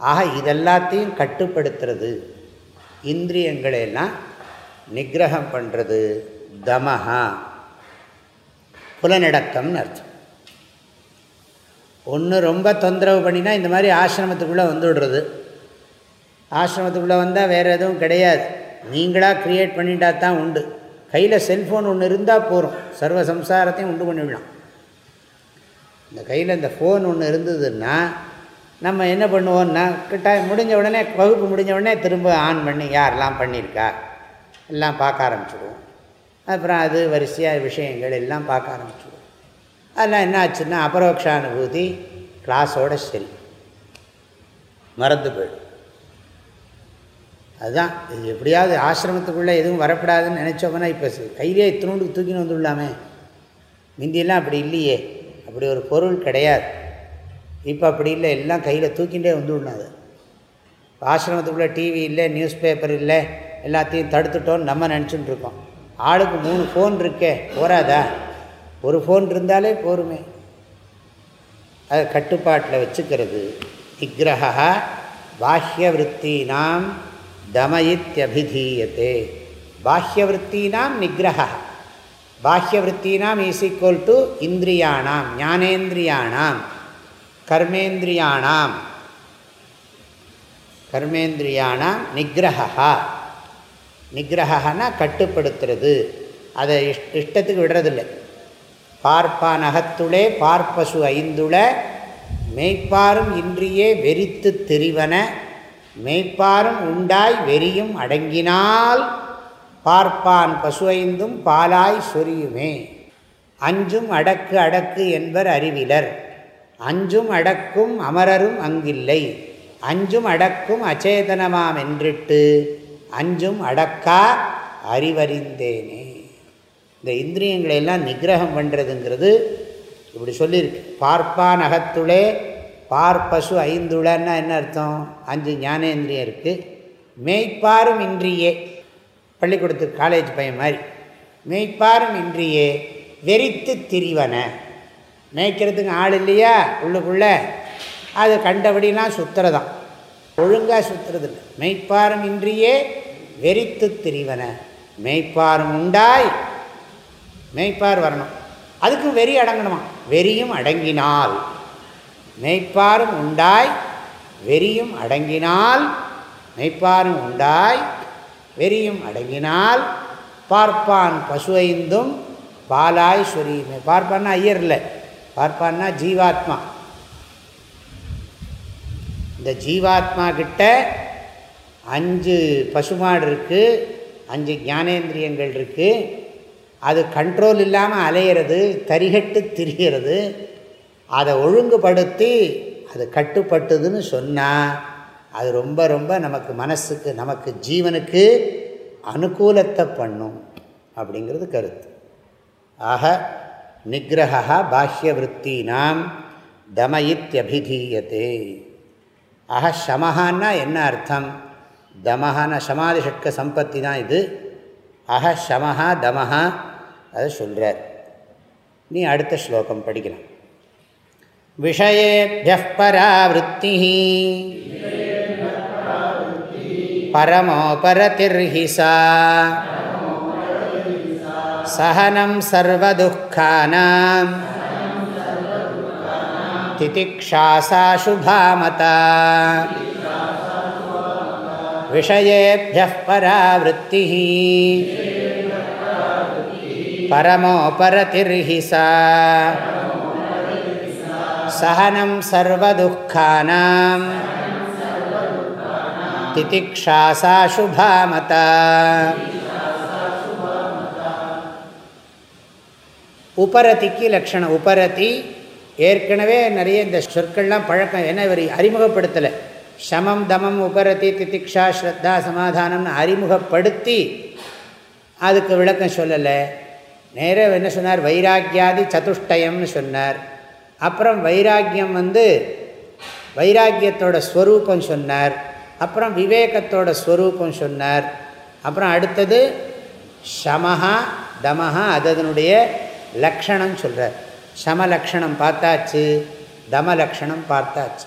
ஆக இதெல்லாத்தையும் கட்டுப்படுத்துறது இந்திரியங்களையெல்லாம் நிகிரகம் பண்ணுறது தமஹா. புலனடக்கம்னு அர்த்தம். ஒன்று ரொம்ப தொந்தரவு பண்ணினா இந்த மாதிரி ஆசிரமத்துக்குள்ளே வந்துவிடுறது ஆசிரமத்துக்குள்ளே வந்தால் வேறு எதுவும் கிடையாது. நீங்களாக க்ரியேட் பண்ணிட்டா தான் உண்டு. கையில் செல்ஃபோன் ஒன்று இருந்தால் போகிறோம் சர்வ சம்சாரத்தையும் உண்டு பண்ணிவிடலாம் இந்த கையில் இந்த ஃபோன் ஒன்று இருந்ததுன்னா நம்ம என்ன பண்ணுவோம்னா கிட்ட முடிஞ்ச உடனே வகுப்பு முடிஞ்ச உடனே திரும்ப ஆன் பண்ணி யாரெல்லாம் பண்ணியிருக்கா? எல்லாம் பார்க்க ஆரம்பிச்சிடுவோம். அப்புறம் அது வரிசையாக விஷயங்கள் எல்லாம் பார்க்க ஆரம்பிச்சிடுவோம். அதெல்லாம் என்ன ஆச்சுன்னா அபரோக்ஷானுபூதி கிளாஸோட சரி. மறந்து போயிடும். அதுதான். இது எப்படியாவது ஆசிரமத்துக்குள்ளே எதுவும் வரப்படாதுன்னு நினச்சோம்னா இப்போ கையிலே இத்தினோண்டு தூக்கின்னு வந்துடலாமே. முந்தியெல்லாம் அப்படி இல்லையே. அப்படி ஒரு பொருள் கிடையாது. இப்போ அப்படி இல்லை எல்லாம் கையில் தூக்கிண்டே வந்துவிடணும் அது. ஆசிரமத்துக்குள்ளே டிவி இல்லை நியூஸ் பேப்பர் இல்லை எல்லாத்தையும் தடுத்துட்டோன்னு நம்ம நினச்சிட்டு இருக்கோம். ஆளுக்கு மூணு ஃபோன் இருக்கே போராதா ஒரு ஃபோன் இருந்தாலே போருமே. அதை கட்டுப்பாட்டில் வச்சுக்கிறது. நிகிரகா பாஹ்ய விற்த்தினாம் தமயித்யபிதீயத்தே பாஹ்ய விற்த்தினாம் நிகிரகா பாஹ்ய விற்த்தினாம் இஸ் ஈக்குவல் டு இந்திரியாணாம் ஞானேந்திரியாணாம் கர்மேந்திரியாணாம் கர்மேந்திரியானாம் நிகிரகா நிகிரகனா கட்டுப்படுத்துறது. அதை இஷ் இஷ்டத்துக்கு விடுறதில்லை. பார்ப்பான் அகத்துளே பார்ப்பசு ஐந்துள மெய்ப்பாரும் இன்றியே வெறித்து தெரிவன மெய்ப்பாரும் உண்டாய் வெறியும் அடங்கினால் பார்ப்பான் பசுவைந்தும் பாலாய் சொரியுமே. அஞ்சும் அடக்கு அடக்கு என்பர் அறிவிலர். அஞ்சும் அடக்கும் அமரரும் அங்கில்லை. அஞ்சும் அடக்கும் அச்சேதனமாம் என்றிட்டு அஞ்சும் அடக்கா அறிவறிந்தேனே. இந்த இந்திரியங்களை எல்லாம் நிகிரகம் பண்ணுறதுங்கிறது இப்படி சொல்லியிருக்கு. பார்ப்பான் அகத்துளே பார்ப்பசு ஐந்துளன்னா என்ன அர்த்தம்? அஞ்சு ஞானேந்திரியம் இருக்குது மெய்ப்பாரும் இன்றியே பள்ளிக்கூடத்துக்கு காலேஜ் பையன் மாதிரி. மெய்ப்பாரும் இன்றியே வெறித்து திரிவன. மேய்க்கிறதுக்கு ஆள் இல்லையா உள்ளுக்குள்ளே? அது கண்டபடிலாம் சுற்றுறதான் ஒழுங்காக சுற்றுறது இல்லை இன்றியே வெறித்து திரிவன. மெய்ப்பாரம் உண்டாய் மெய்ப்பார் வரணும். அதுக்கும் வெறி அடங்கணுமா? வெறியும் அடங்கினால். மெய்ப்பாரும் உண்டாய் வெறியும் அடங்கினால். மெய்ப்பாரும் உண்டாய் வெறியும் அடங்கினால். பார்ப்பான் பசுவைந்தும் பாலாய் சொரியுமே. பார்ப்பான்னா ஐயர் இல்லை. பார்ப்பான்னா ஜீவாத்மா. இந்த ஜீவாத்மா கிட்ட அஞ்சு பசுமாடு இருக்குது அஞ்சு ஞானேந்திரியங்கள் இருக்குது அது கண்ட்ரோல் இல்லாமல் அலையிறது தரிகட்டு திரிகிறது அதை ஒழுங்குபடுத்தி அது கட்டுப்பட்டுதுன்னு சொன்னால் அது ரொம்ப ரொம்ப நமக்கு மனசுக்கு நமக்கு ஜீவனுக்கு அனுகூலத்தை பண்ணும் அப்படிங்கிறது கருத்து. ஆக நிகிரகா பாஹ்ய விற்பீனாம் தமயித்யபிதீயத்தே ஆக சமஹான்னா என்ன அர்த்தம்? தமஹான சமாதி ஷட்க சம்பத்தி தான் இது? அஹ சமஹா தமஹா அதை சொல்கிறார் நீ அடுத்த ஸ்லோகம் படிக்கலாம். விஷயேபிய பராவருத்தி பரமோபரதிர்ஹி सहनं सर्वदुःखानां। तितिक्षा सा शुभामता विषयेभ्यः परावृत्तिः। परमोपरतिर्हि सा सहनं सर्वदुःखानां। तितिक्षा உபரதிக்கு லக்ஷணம் உபரதி ஏற்கனவே நிறைய இந்த சொற்கள்லாம் பழக்கம். என்ன இவர் அறிமுகப்படுத்தலை. சமம் தமம் உபரதி திதிக்ஷா ஸ்ரத்தா சமாதானம்னு அறிமுகப்படுத்தி அதுக்கு விளக்கம் சொல்லலை. நேராக என்ன சொன்னார்? வைராக்கியாதி சதுஷ்டயம்னு சொன்னார். அப்புறம் வைராக்கியம் வந்து வைராக்கியத்தோட ஸ்வரூபம் சொன்னார். அப்புறம் விவேகத்தோட ஸ்வரூபம் சொன்னார். அப்புறம் அடுத்தது சமஹா தமஹா அது அதனுடைய லக்ஷணம் சொல்கிறார் சமலக்ஷணம் பார்த்தாச்சு தமலக்ஷணம் பார்த்தாச்சு.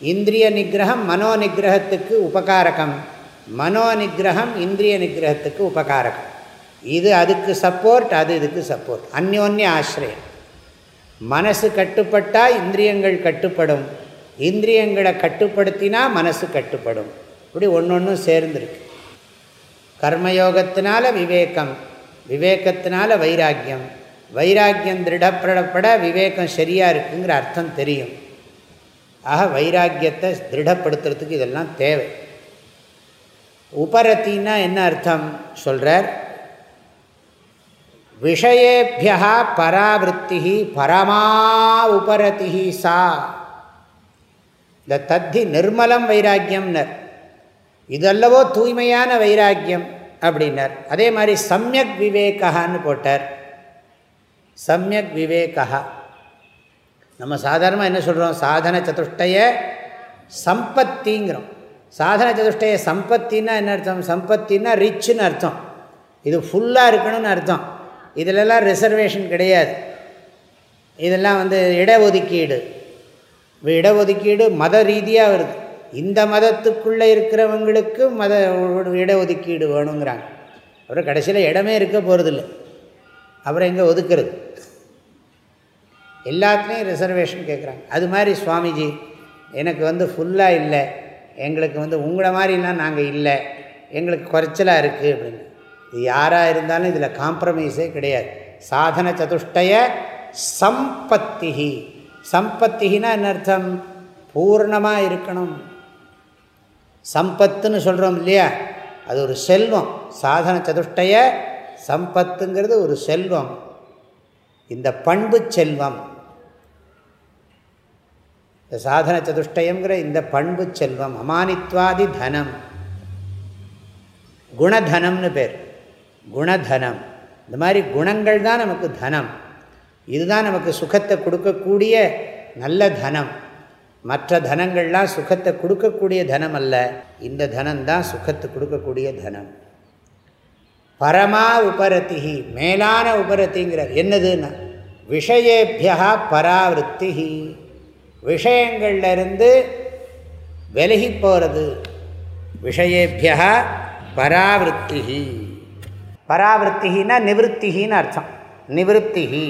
இந்திரிய நிகிரகம் மனோ நிகிரகத்துக்கு உபகாரகம். மனோ நிகிரகம் இந்திரிய நிகிரகத்துக்கு உபகாரகம். இது அதுக்கு சப்போர்ட் அது இதுக்கு சப்போர்ட் அந்யோன்ய ஆசிரியம். மனசு கட்டுப்பட்டால் இந்திரியங்கள் கட்டுப்படும். இந்திரியங்களை கட்டுப்படுத்தினா மனசு கட்டுப்படும். இப்படி ஒன்று ஒன்றும் சேர்ந்துருக்கு. கர்மயோகத்தினால விவேகம் விவேகத்தினால வைராக்கியம். வைராக்கியம் திருடப்படப்பட விவேகம் சரியாக இருக்குங்கிற அர்த்தம் தெரியும். ஆக வைராக்கியத்தை திருடப்படுத்துறதுக்கு இதெல்லாம் தேவை. உபரத்தின்னா என்ன அர்த்தம் சொல்கிறார் விஷயேபியா பராவிருத்தி பரமா உபரதி சா. இந்த தத்தி நிர்மலம் வைராக்கியம்னர். இதல்லவோ தூய்மையான வைராக்கியம் அப்படின்னார். அதே மாதிரி சமயக் விவேகான்னு போட்டார். சமயக் விவேகா நம்ம சாதாரணமாக என்ன சொல்கிறோம் சாதன சதுஷ்டய சம்பத்திங்கிறோம். சாதன சதுஷ்டய சம்பத்தின்னா என்ன அர்த்தம்? சம்பத்தின்னா ரிச்சுன்னு அர்த்தம். இது ஃபுல்லாக இருக்கணும்னு அர்த்தம். இதிலெல்லாம் ரிசர்வேஷன் கிடையாது. இதெல்லாம் வந்து இடஒதுக்கீடு. இடஒதுக்கீடு மத ரீதியாக வருது. இந்த மதத்துக்குள்ளே இருக்கிறவங்களுக்கு மத இடஒதுக்கீடு வேணுங்கிறாங்க. அப்புறம் கடைசியில் இடமே இருக்க போகிறதில்ல அப்புறம் எங்கே ஒதுக்கிறது? எல்லாத்துலேயும் ரிசர்வேஷன் கேட்குறாங்க. அது மாதிரி சுவாமிஜி எனக்கு வந்து ஃபுல்லாக இல்லை. எங்களுக்கு வந்து உங்களை மாதிரிலாம் நாங்கள் இல்லை. எங்களுக்கு குறைச்சலாக இருக்குது அப்படின்னு. இது யாராக இருந்தாலும் இதில் காம்ப்ரமைஸே கிடையாது. சாதன சதுஷ்டய சம்பத்திகி. சம்பத்திகினா என்ன அர்த்தம்? பூர்ணமாக இருக்கணும். சம்பத்துன்னு சொல்கிறோம் இல்லையா? அது ஒரு செல்வம். சாதன சதுஷ்டய சம்பத்துங்கிறது ஒரு செல்வம். இந்த பண்பு செல்வம். இந்த சாதன சதுஷ்டயங்கிற இந்த பண்பு செல்வம் அமானித்வாதி தனம். குணதனம்னு பேர். குணதனம். இந்த மாதிரி குணங்கள் தான் நமக்கு தனம். இதுதான் நமக்கு சுகத்தை கொடுக்கக்கூடிய நல்ல தனம். மற்ற தனங்கள்லாம் சுகத்தை கொடுக்கக்கூடிய தனம் அல்ல. இந்த தனம்தான் சுகத்தை கொடுக்கக்கூடிய தனம். பரமா உபரத்திகி மேலான உபரத்திங்கிறார் என்னதுன்னா விஷயேபியா பராவிருத்தி விஷயங்கள்லேருந்து விலகி போகிறது விஷயேபியா பராவிருத்தி பராவிருத்தினா நிவத்திகின்னு அர்த்தம். நிவத்திகி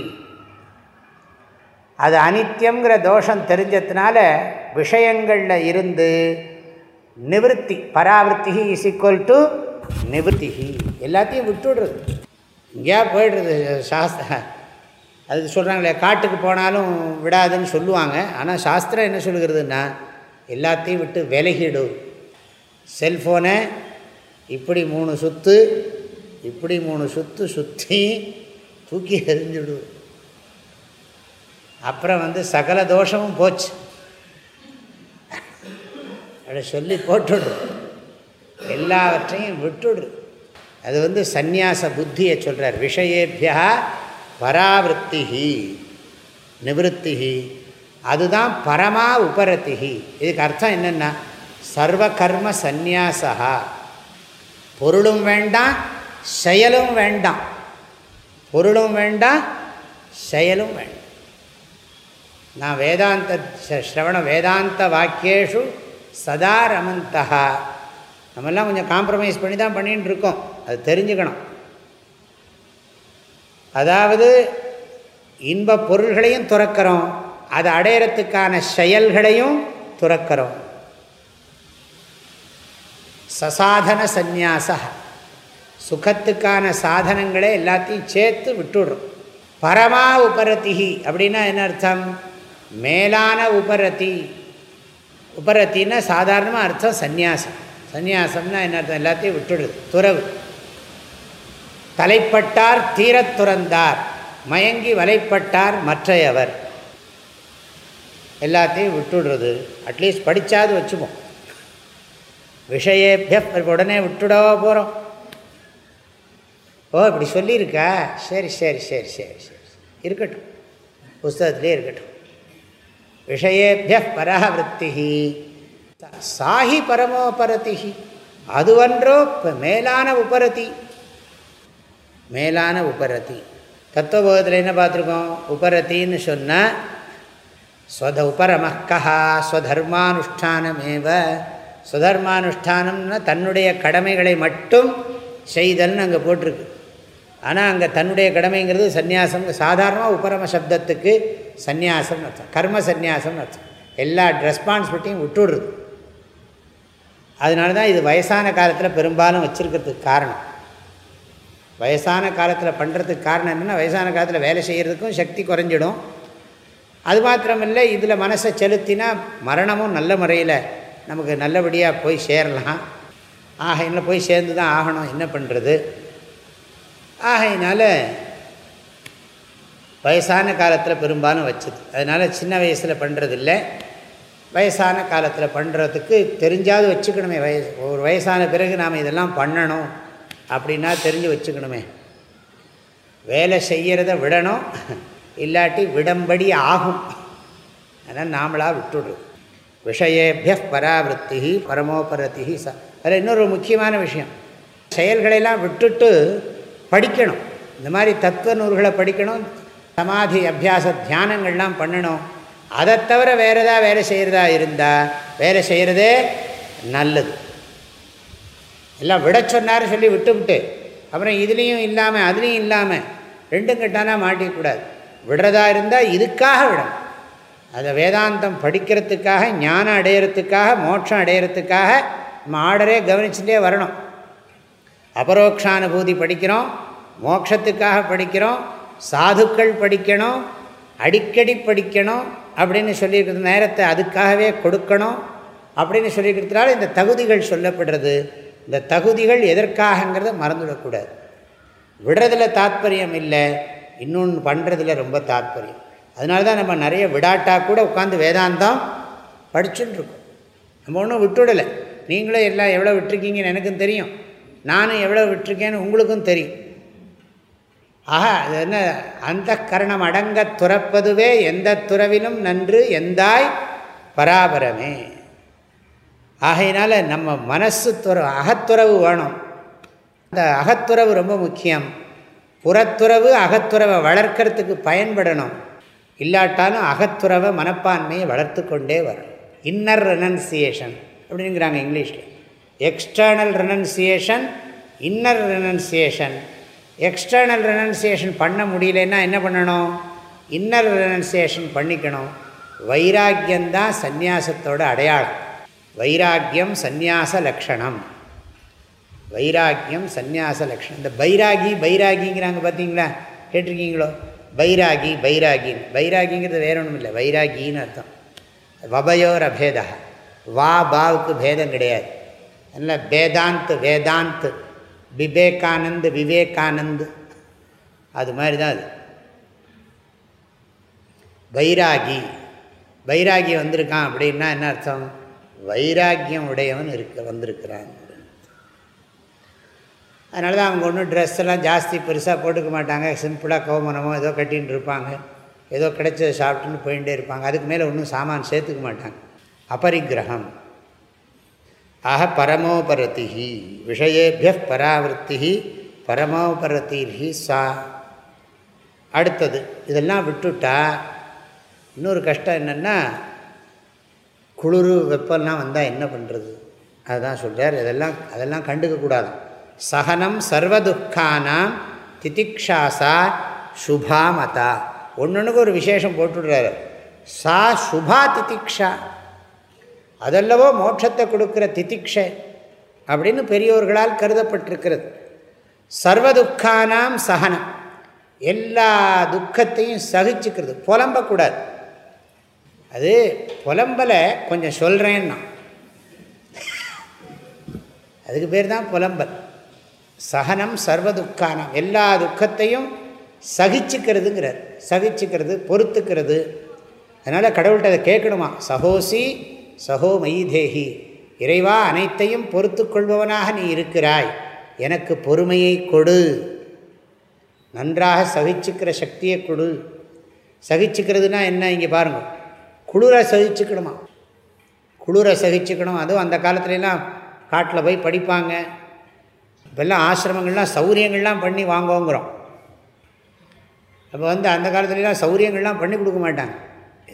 அது அனித்தியங்கிற தோஷம் தெரிஞ்சதுனால விஷயங்களில் இருந்து நிவத்தி பராவிருத்தி இஸ் ஈக்குவல் டு நிவத்திகி எல்லாத்தையும் விட்டுடுறது. இங்கேயா போய்டுறது சாஸ்திர அது சொல்கிறாங்களே காட்டுக்கு போனாலும் விடாதுன்னு சொல்லுவாங்க. ஆனால் சாஸ்திரம் என்ன சொல்கிறதுன்னா எல்லாத்தையும் விட்டு விலகிடு. செல்ஃபோனை இப்படி மூணு சுற்று இப்படி மூணு சுற்று சுற்றி தூக்கி எறிஞ்சிடு. அப்புறம் வந்து சகல தோஷமும் போச்சு. அதை சொல்லி போட்டுடு. எல்லாவற்றையும் விட்டுடு. அது வந்து சந்நியாச புத்தியை சொல்கிறார் விஷயேபியா பராவிருத்திகி நிவத்திகி அதுதான் பரமா உபரத்திகி இதுக்கு அர்த்தம் என்னென்னா சர்வ கர்ம சந்நியாசா பொருளும் வேண்டாம் செயலும் வேண்டாம். பொருளும் வேண்டாம் செயலும் வேண்டாம். நான் வேதாந்த ஸ்ரவண வேதாந்த வாக்கியேஷு சதா ரமந்தா நம்மெல்லாம் கொஞ்சம் காம்ப்ரமைஸ் பண்ணி தான் பண்ணிகிட்டு இருக்கோம் அது தெரிஞ்சுக்கணும். அதாவது இன்ப பொருள்களையும் துறக்கிறோம் அதை அடையிறத்துக்கான செயல்களையும் துறக்கிறோம். சசாதன சந்நியாச சுகத்துக்கான சாதனங்களே எல்லாத்தையும் சேர்த்து விட்டுடுறோம். பரமா உபரத்திகி அப்படின்னா என்ன அர்த்தம்? மேலான உபரத்தி உபரத்தின்னா சாதாரணமாக அர்த்தம் சந்நியாசம். சந்நியாசம்னா என்ன அர்த்தம்? எல்லாத்தையும் விட்டுடுது. துறவு. தலைப்பட்டார் தீரத் துறந்தார். மயங்கி வலைப்பட்டார் மற்றையவர். எல்லாத்தையும் விட்டுடுறது. அட்லீஸ்ட் படித்தாது வச்சுப்போம். விஷயேபிய உடனே விட்டுடவா போகிறோம் ஓ இப்படி சொல்லியிருக்கா? சரி சரி சரி சரி சரி. இருக்கட்டும். புஸ்தகத்திலே இருக்கட்டும். விஷயேபிய பராவிருத்தி சாஹி பரமோபரதி அதுவன்றோ இப்போ மேலான உபரதி. மேலான உபரதி. தத்துவபோதத்தில் என்ன பார்த்துருக்கோம்? உபரத்தின்னு சொன்னால் ஸ்வத உபரமக்கா ஸ்வதர்மானுஷ்டானமேவ. சுதர்மானுஷ்டானம்னா தன்னுடைய கடமைகளை மட்டும் செய்தல்னு அங்கே போட்டிருக்கு. ஆனால் அங்கே தன்னுடைய கடமைங்கிறது சந்நியாசம் சாதாரணமாக உபரம சப்தத்துக்கு சந்நியாசம்னு அர்த்தம். கர்ம சந்நியாசம்னு அர்த்தம். எல்லா ரெஸ்பான்சிபிலிட்டியும் விட்டுடுறது. அதனால தான் இது வயசான காலத்தில் பெரும்பாலும் வச்சுருக்கிறதுக்கு காரணம். வயசான காலத்தில் பண்ணுறதுக்கு காரணம் என்னென்னா வயசான காலத்தில் வேலை செய்கிறதுக்கும் சக்தி குறைஞ்சிடும். அது மாத்திரமில்லை இதில் மனசை செலுத்தினா மரணமும் நல்ல முறையில் நமக்கு நல்லபடியாக போய் சேரலாம். ஆகையினால் போய் சேர்ந்து தான் ஆகணும் என்ன பண்ணுறது ஆகையினால் வயசான காலத்தில் பெரும்பாலும் வச்சுது. அதனால் சின்ன வயசில் பண்ணுறதில்ல வயசான காலத்தில் பண்ணுறதுக்கு தெரிஞ்சாவது வச்சுக்கணுமே. வயசு ஒரு வயசான பிறகு நாம் இதெல்லாம் பண்ணணும். அப்படின்னா தெரிஞ்சு வச்சுக்கணுமே. வேலை செய்கிறத விடணும் இல்லாட்டி விடம்படி ஆகும். அதனால் நாமளாக விட்டுடுறோம். விஷயேபிய பராவிருத்தி பரமோபரத்தி ச. அதில் இன்னொரு முக்கியமான விஷயம். செயல்களையெல்லாம் விட்டுட்டு படிக்கணும். இந்த மாதிரி தத்துவ நூல்களை படிக்கணும் சமாதி அபியாச தியானங்கள்லாம் பண்ணணும். அதை தவிர வேறு ஏதாவது வேலை செய்கிறதா இருந்தால் வேலை செய்கிறதே நல்லது. எல்லாம் விட சொன்னார் சொல்லி விட்டுவிட்டு அப்புறம் இதுலேயும் இல்லாமல் அதுலேயும் இல்லாமல் ரெண்டும் கட்டானா மாட்டிக்கூடாது விடுறதா இருந்தால் இதுக்காக விடணும். அதை வேதாந்தம் படிக்கிறதுக்காக ஞானம் அடையிறதுக்காக மோட்சம் அடையிறதுக்காக நம்ம ஆர்டரே கவனிச்சுட்டே வரணும். அபரோக்ஷானுபூதி படிக்கிறோம் மோட்சத்துக்காக படிக்கிறோம் சாதுக்கள் படிக்கணும் அடிக்கடி படிக்கணும் அப்படின்னு சொல்லியிருக்கிறது நேரத்தை அதுக்காகவே கொடுக்கணும் அப்படின்னு சொல்லியிருக்கிறதுனால இந்த தகுதிகள் சொல்லப்படுறது. இந்த தகுதிகள் எதற்காகங்கிறத மறந்துவிடக்கூடாது விடுறதில் தாத்பரியம் இல்லை இன்னொன்று பண்ணுறதுல ரொம்ப தாத்பரியம். அதனால தான் நம்ம நிறைய விடாட்டா கூட உட்காந்து வேதாந்தம் படிச்சுட்டு இருக்கோம் நம்ம ஒன்றும் விட்டுவிடலை நீங்களும் எல்லாம் எவ்வளோ விட்டுருக்கீங்கன்னு எனக்கும் தெரியும். நானும் எவ்வளோ விட்டுருக்கேன்னு உங்களுக்கும் தெரியும். ஆஹா அது என்ன? அந்த கரணம் அடங்க துறப்பதுவே எந்த துறவிலும் நன்று எந்தாய் பராபரமே. ஆகையினால் நம்ம மனசு துற அகத்துறவு வேணும். அந்த அகத்துறவு ரொம்ப முக்கியம். புறத்துறவு அகத்துறவை வளர்க்கறதுக்கு பயன்படணும். இல்லாட்டாலும் அகத்துறவை மனப்பான்மையை வளர்த்து கொண்டே வரும். இன்னர் ரெனன்சியேஷன் அப்படிங்கிறாங்க இங்கிலீஷில். External renunciation inner renunciation external renunciation பண்ண முடியலன்னா என்ன பண்ணணும்? இன்னர் ரெனன்சியேஷன் பண்ணிக்கணும். வைராக்கியந்தான் சந்நியாசத்தோட அடையாளம். வைராக்கியம் சந்நியாச லக்ஷணம். வைராக்கியம் சந்நியாச லக்ஷணம். இந்த பைராகி பைராகிங்கிறாங்க பார்த்தீங்களா? கேட்டிருக்கீங்களோ? பைராகி பைராகின்னு. பைராகிங்கிறது வேற ஒன்றும் இல்லை. வைராகின்னு அர்த்தம். வபயோர் அபேதா வா பாவுக்கு பேதம் கிடையாது. அதனால் வேதாந்த் வேதாந்த். விவேகானந்த் விவேகானந்த். அது மாதிரி தான் அது. வைராகி வைராகி வந்திருக்கான் அப்படின்னா என்ன அர்த்தம்? வைராக்கியம் உடையவன் இருக்க வந்திருக்கிறான். அதனால தான் அவங்க ஒன்றும் ட்ரெஸ் எல்லாம் ஜாஸ்தி பெருசாக போட்டுக்க மாட்டாங்க. சிம்பிளாக கோமனமோ ஏதோ கட்டின்னு இருப்பாங்க. ஏதோ கிடைச்சதை சாப்பிட்டுன்னு போயிட்டே இருப்பாங்க. அதுக்கு மேலே ஒன்றும் சாமான் சேர்த்துக்க மாட்டாங்க. அபரிக்கிரகம். ஆக பரமோபரதி விஷயேபிய பராவருத்தி பரமோபரதி சா. அடுத்தது இதெல்லாம் விட்டுட்டா இன்னொரு கஷ்டம் என்னென்னா குளிர் வெப்பம்லாம் வந்தால் என்ன பண்ணுறது அதுதான் சொல்கிறார் இதெல்லாம் அதெல்லாம் கண்டுக்கக்கூடாது சகனம் சர்வதுக்கானாம் திதிக்ஷாசா சுபாமதா ஒன்றுக்கு ஒரு விசேஷம் போட்டுடுறாரு. சா சுபா திதிக்ஷா. அதல்லவோ மோட்சத்தை கொடுக்குற திதிக்ஷை அப்படின்னு பெரியோர்களால் கருதப்பட்டிருக்கிறது. சர்வதுக்கானாம் சகனம். எல்லா துக்கத்தையும் சகிச்சுக்கிறது. புலம்பக்கூடாது. அது புலம்பலை கொஞ்சம் சொல்கிறேன்னா அதுக்கு பேர் தான் புலம்பல். சகனம் சர்வ துக்கானம். எல்லா துக்கத்தையும் சகிச்சுக்கிறதுங்கிறார். சகிச்சுக்கிறது பொறுத்துக்கிறது. அதனால் கடவுள்கிட்ட அதை கேட்கணுமா? சகோசி சகோ மைதேகி இறைவா அனைத்தையும் பொறுத்து கொள்பவனாக நீ இருக்கிறாய். எனக்கு பொறுமையை கொடு. நன்றாக சகிச்சுக்கிற சக்தியை கொடு. சகிச்சுக்கிறதுனா என்ன இங்கே பாருங்கள் குளிரை சகிச்சுக்கணுமா? குளிரை சகிச்சுக்கணும். அதுவும் அந்த காலத்துலலாம் காட்டில் போய் படிப்பாங்க. இப்போல்லாம் ஆசிரமங்கள்லாம் சௌரியங்கள்லாம் பண்ணி வாங்குவோங்கிறோம். அப்போ வந்து அந்த காலத்துலலாம் சௌரியங்கள்லாம் பண்ணி கொடுக்க மாட்டாங்க.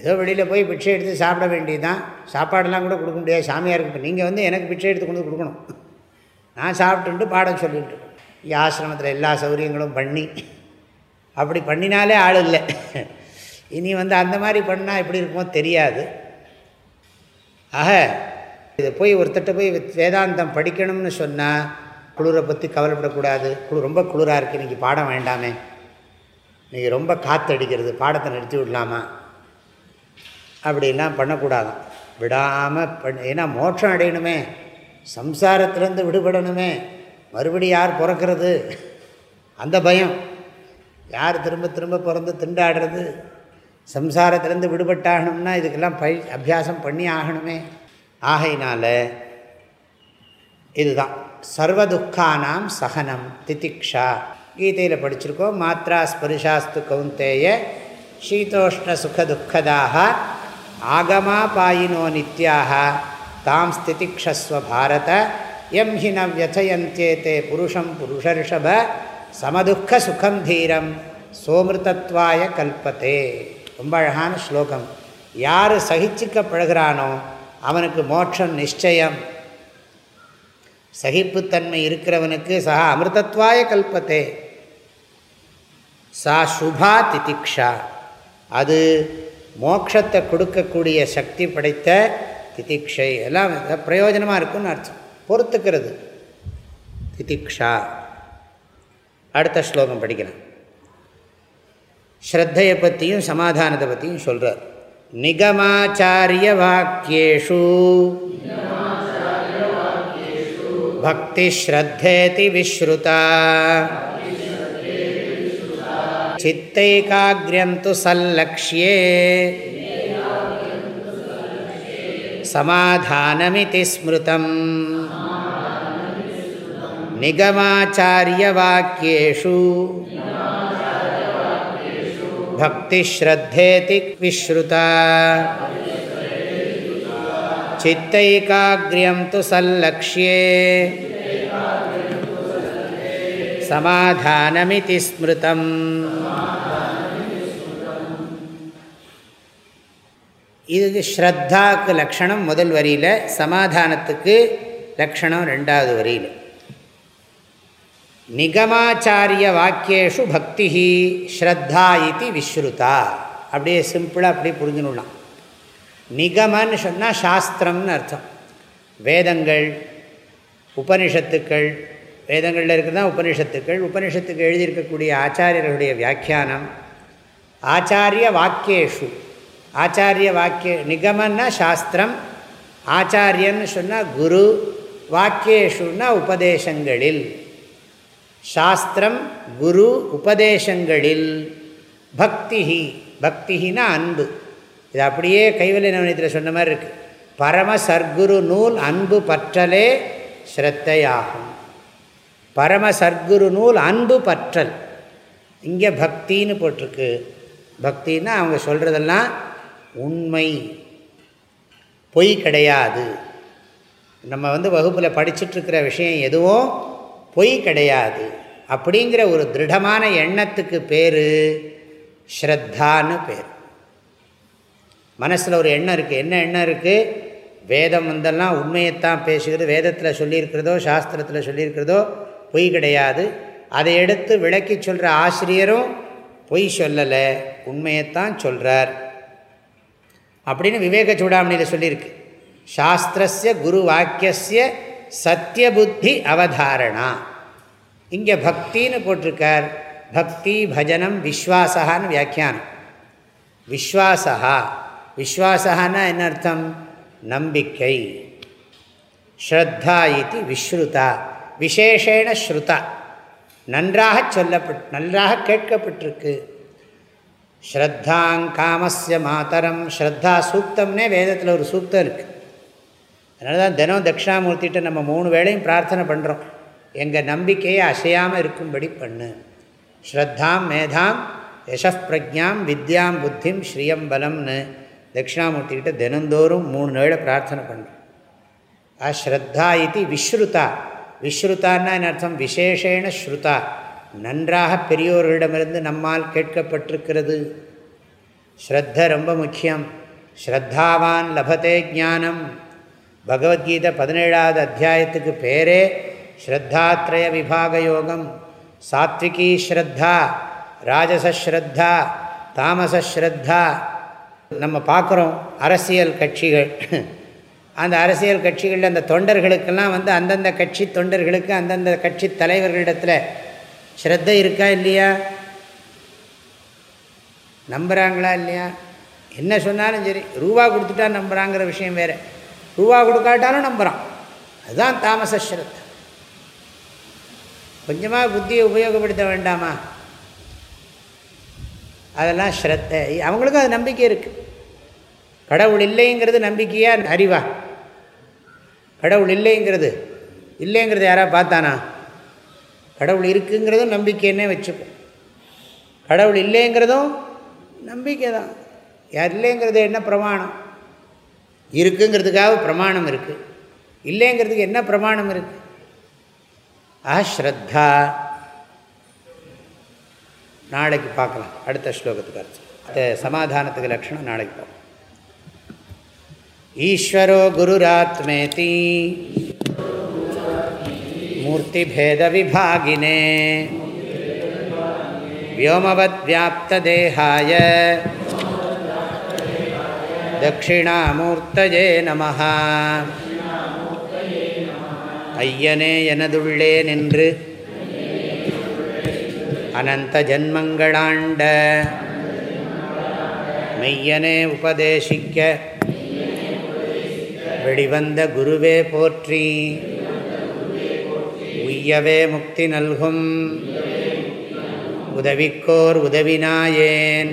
ஏதோ வெளியில் போய் பிச்சை எடுத்து சாப்பிட வேண்டியது தான் சாப்பாடெல்லாம் கூட கொடுக்க முடியாது. சாமியாருக்கு இப்போ நீங்கள் வந்து எனக்கு பிச்சை எடுத்து கொண்டு கொடுக்கணும். நான் சாப்பிட்டுட்டு பாடம் சொல்லிட்டு. இங்கே ஆசிரமத்தில் எல்லா சௌகரியங்களும் பண்ணி. அப்படி பண்ணினாலே ஆள் இல்லை. இனி வந்து அந்த மாதிரி பண்ணால் எப்படி இருக்குமோ தெரியாது. ஆக இதை போய் ஒருத்தட்ட போய் வேதாந்தம் படிக்கணும்னு சொன்னால் குளிரை பற்றி கவலைப்படக்கூடாது. குளிர் ரொம்ப குளிராக இருக்குது இன்றைக்கி பாடம் வேண்டாமே. இன்றைக்கி ரொம்ப காற்றடிக்கிறது பாடத்தை நிறுத்தி விடலாமா? அப்படிலாம் பண்ணக்கூடாதான். விடாமல் பண்ண ஏன்னா மோட்சம் அடையணுமே. சம்சாரத்திலேருந்து விடுபடணுமே. மறுபடி யார் பிறக்கிறது? அந்த பயம். யார் திரும்ப திரும்ப பிறந்து திண்டாடுறது? சம்சாரத்திலேருந்து விடுபட்டாகணும்னா இதுக்கெல்லாம் பை அபியாசம் பண்ணி ஆகணுமே. ஆகையினால இதுதான். சர்வதுக்கானாம் சகனம் திதிக்ஷா. கீதையில் படிச்சிருக்கோம் மாத்ரா ஸ்பரிஷாஸ்து கவுந்தேய சீதோஷ்ண சுகதுக்கதாக ஆகமா பாயினோ நித்யாக தாம் ஸ்திதிக்ஷஸ்வ பாரத எம் ஹி ந வியசயந்தேத்தே புருஷம் புருஷர்ஷப சமதுக்க சுகம் தீரம் சோமிருதத்வாய கல்பத்தே ரொம்ப அழகான ஸ்லோகம். யார் சகிச்சிக்க பழகிறானோ அவனுக்கு மோட்சம் நிச்சயம். சகிப்புத்தன்மை இருக்கிறவனுக்கு சா அமிர்தத்வாய கல்பத்தே. சா சுபா திதிக்ஷா அது மோட்சத்தை கொடுக்கக்கூடிய சக்தி படைத்த திதிக்ஷை எல்லாம் பிரயோஜனமாக இருக்குன்னு அர்த்தம். பொறுத்துக்கிறது. திதிக்ஷா அடுத்த ஸ்லோகம் படிக்கிறேன் ஸ்ரத்தையை பற்றியும் சமாதானத்தை பற்றியும் சொல்கிறார் நிகமாச்சாரிய வாக்கியேஷு பக்தி ஸ்ரத்தேதி விஸ்ருதா. சித்தைகாகிரம் து சல்லக்ஷியே. சமாதானமிதி ஸ்மிருதம். நிகமாச்சாரிய வாக்கியேஷு भक्तिश्रद्धेति विश्रुता चित्तैकाग्र्यं तु सल्लक्ष्ये समाधानमिति स्मृतम् இது ஸ்ரத்தாக்கு லக்ஷணம் முதல் வரியில் சமாதானத்துக்கு லக்ஷணம் ரெண்டாவது வரியில் நிகமாச்சாரிய வாக்கியேஷு பக்தி ஸ்ரத்தா இது விஸ்ருதா. அப்படியே சிம்பிளாக அப்படியே புரிஞ்சுனுடலாம் நிகமன்னு சொன்னால் சாஸ்திரம்னு அர்த்தம். வேதங்கள் உபனிஷத்துக்கள் வேதங்களில் இருக்கிறதா உபனிஷத்துக்கள். உபனிஷத்துக்கு எழுதியிருக்கக்கூடிய ஆச்சாரியர்களுடைய வியாக்கியானம். ஆச்சாரிய வாக்கியேஷு. ஆச்சாரிய வாக்கிய நிகமன்னா சாஸ்திரம். ஆச்சாரியன்னு சொன்னால் குரு. வாக்கியேஷுன்னா உபதேசங்களில். சாஸ்திரம் குரு உபதேசங்களில் பக்தி பக்தினா அன்பு. இது அப்படியே கைவல்ய நவனியத்தில் சொன்ன மாதிரி இருக்குது பரம சர்க்குரு நூல் அன்பு பற்றலே ஸ்ரத்தையாகும். பரம சர்க்குரு நூல் அன்பு பற்றல். இங்கே பக்தின்னு போட்டிருக்கு. பக்தின்னா அவங்க சொல்கிறதெல்லாம் உண்மை. பொய் கிடையாது. நம்ம வந்து வகுப்பில் படிச்சுட்ருக்கிற விஷயம் எதுவும் பொய் கிடையாது. அப்படிங்கிற ஒரு திருடமான எண்ணத்துக்கு பேர் ஸ்ரத்தான்னு பேர். மனசில் ஒரு எண்ணம் இருக்குது என்ன எண்ணம் இருக்குது வேதம் வந்தெல்லாம் உண்மையைத்தான் பேசுகிறது. வேதத்தில் சொல்லியிருக்கிறதோ சாஸ்திரத்தில் சொல்லியிருக்கிறதோ பொய் கிடையாது. அதை எடுத்து விளக்கி சொல்கிற ஆசிரியரும் பொய் சொல்லலை. உண்மையைத்தான் சொல்கிறார் அப்படின்னு விவேக சூடாமணியில் சொல்லியிருக்கு. சாஸ்திரஸ்ய குரு வாக்கியசிய சத்திய புத்தி அவதாரணா. இங்கே பக்தின்னு போட்டிருக்கார். பக்தி பஜனம் விஸ்வாசகான்னு வியாக்கியானம். விஸ்வாசா விஸ்வாசகான்னா என்ன அர்த்தம்? நம்பிக்கை. ஸ்ரத்தா இது விஸ்ருதா. விசேஷேன ஸ்ருதா. நன்றாக சொல்லப்பட் நன்றாக கேட்கப்பட்டிருக்கு. ஸ்ரத்தாங் காமஸ்ய மாதரம். ஸ்ரத்தா சூக்தம்னே வேதத்தில் ஒரு சூக்தம் இருக்குது அதனால தான் தினம் தட்சிணாமூர்த்திகிட்ட நம்ம மூணு வேளையும் பிரார்த்தனை பண்ணுறோம் எங்கள் நம்பிக்கையை அசையாமல் இருக்கும்படி பண்ணு. ஸ்ரத்தாம் மேதாம் யசப்பிரஜாம் வித்யாம் புத்திம் ஸ்ரீயம் பலம்னு தட்சிணாமூர்த்திக்கிட்ட தினந்தோறும் மூணு வேளை பிரார்த்தனை பண்ணுறோம் ஆ ஸ்ரத்தா இது விஸ்ருதா. விஸ்ருதான்னா என்ன அர்த்தம்? விசேஷேன ஸ்ருதா. நன்றாக பெரியோர்களிடமிருந்து நம்மால் கேட்கப்பட்டிருக்கிறது. ஸ்ரத்த ரொம்ப முக்கியம். ஸ்ரத்தாவான் லபத்தே ஜானம் பகவத்கீதை பதினேழாவது அத்தியாயத்துக்கு பேரே ஸ்ரத்தாத்ரய விபாக யோகம் சாத்விகீ ஸ்ரத்தா ராஜசஸ்ரத்தா தாமசஸ்ரத்தா நம்ம பார்க்குறோம் அரசியல் கட்சிகள். அந்த அரசியல் கட்சிகளில் அந்த தொண்டர்களுக்கெல்லாம் வந்து அந்தந்த கட்சி தொண்டர்களுக்கு அந்தந்த கட்சி தலைவர்களிடத்தில் ஸ்ரத்த இருக்கா இல்லையா? நம்புகிறாங்களா இல்லையா? என்ன சொன்னாலும் சரி ரூபா கொடுத்துட்டா நம்புகிறாங்கிற விஷயம் வேறு. ரூபா கொடுக்காட்டாலும் நம்புகிறான் அதுதான் தாமச ஸ்ரத்த. கொஞ்சமாக புத்தியை உபயோகப்படுத்த வேண்டாமா? அதெல்லாம் ஸ்ரத்த. அவங்களுக்கும் அது நம்பிக்கை இருக்குது கடவுள் இல்லைங்கிறது நம்பிக்கையாக அறிவா. கடவுள் இல்லைங்கிறது இல்லைங்கிறது யாராவது பார்த்தானா? கடவுள் இருக்குங்கிறதும் நம்பிக்கைன்னே வச்சுப்போம் கடவுள் இல்லைங்கிறதும் நம்பிக்கை தான் யார் இல்லைங்கிறது என்ன பிரமாணம்? இருக்குங்கிறதுக்காக பிரமாணம் இருக்குது இல்லைங்கிறதுக்கு என்ன பிரமாணம் இருக்குது ஆஸ்ரத்தா நாளைக்கு பார்க்கலாம் அடுத்த ஸ்லோகத்துக்கு அர்த்தம் அந்த சமாதானத்துக்கு லட்சணம் நாளைக்கு பார்க்கலாம் ஈஸ்வரோ குருராத்மேதி मूर्तिभेदविभागिने व्योमवद्व्याप्तदेहाय தட்சிணாமூர்த்தஜே நம ஐயனே எனதுள்ளே நின்று அனந்த ஜன்மங்களாண்ட மெய்யனே உபதேசிக்க வெளிவந்த குருவே போற்றி உய்யவே முக்தி நல்கும் உதவிக்கோர் உதவினாயேன்.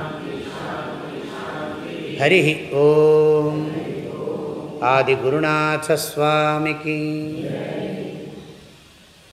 ஹரி ஓம் ஆதிகுருநாசஸ்வாமிக்கு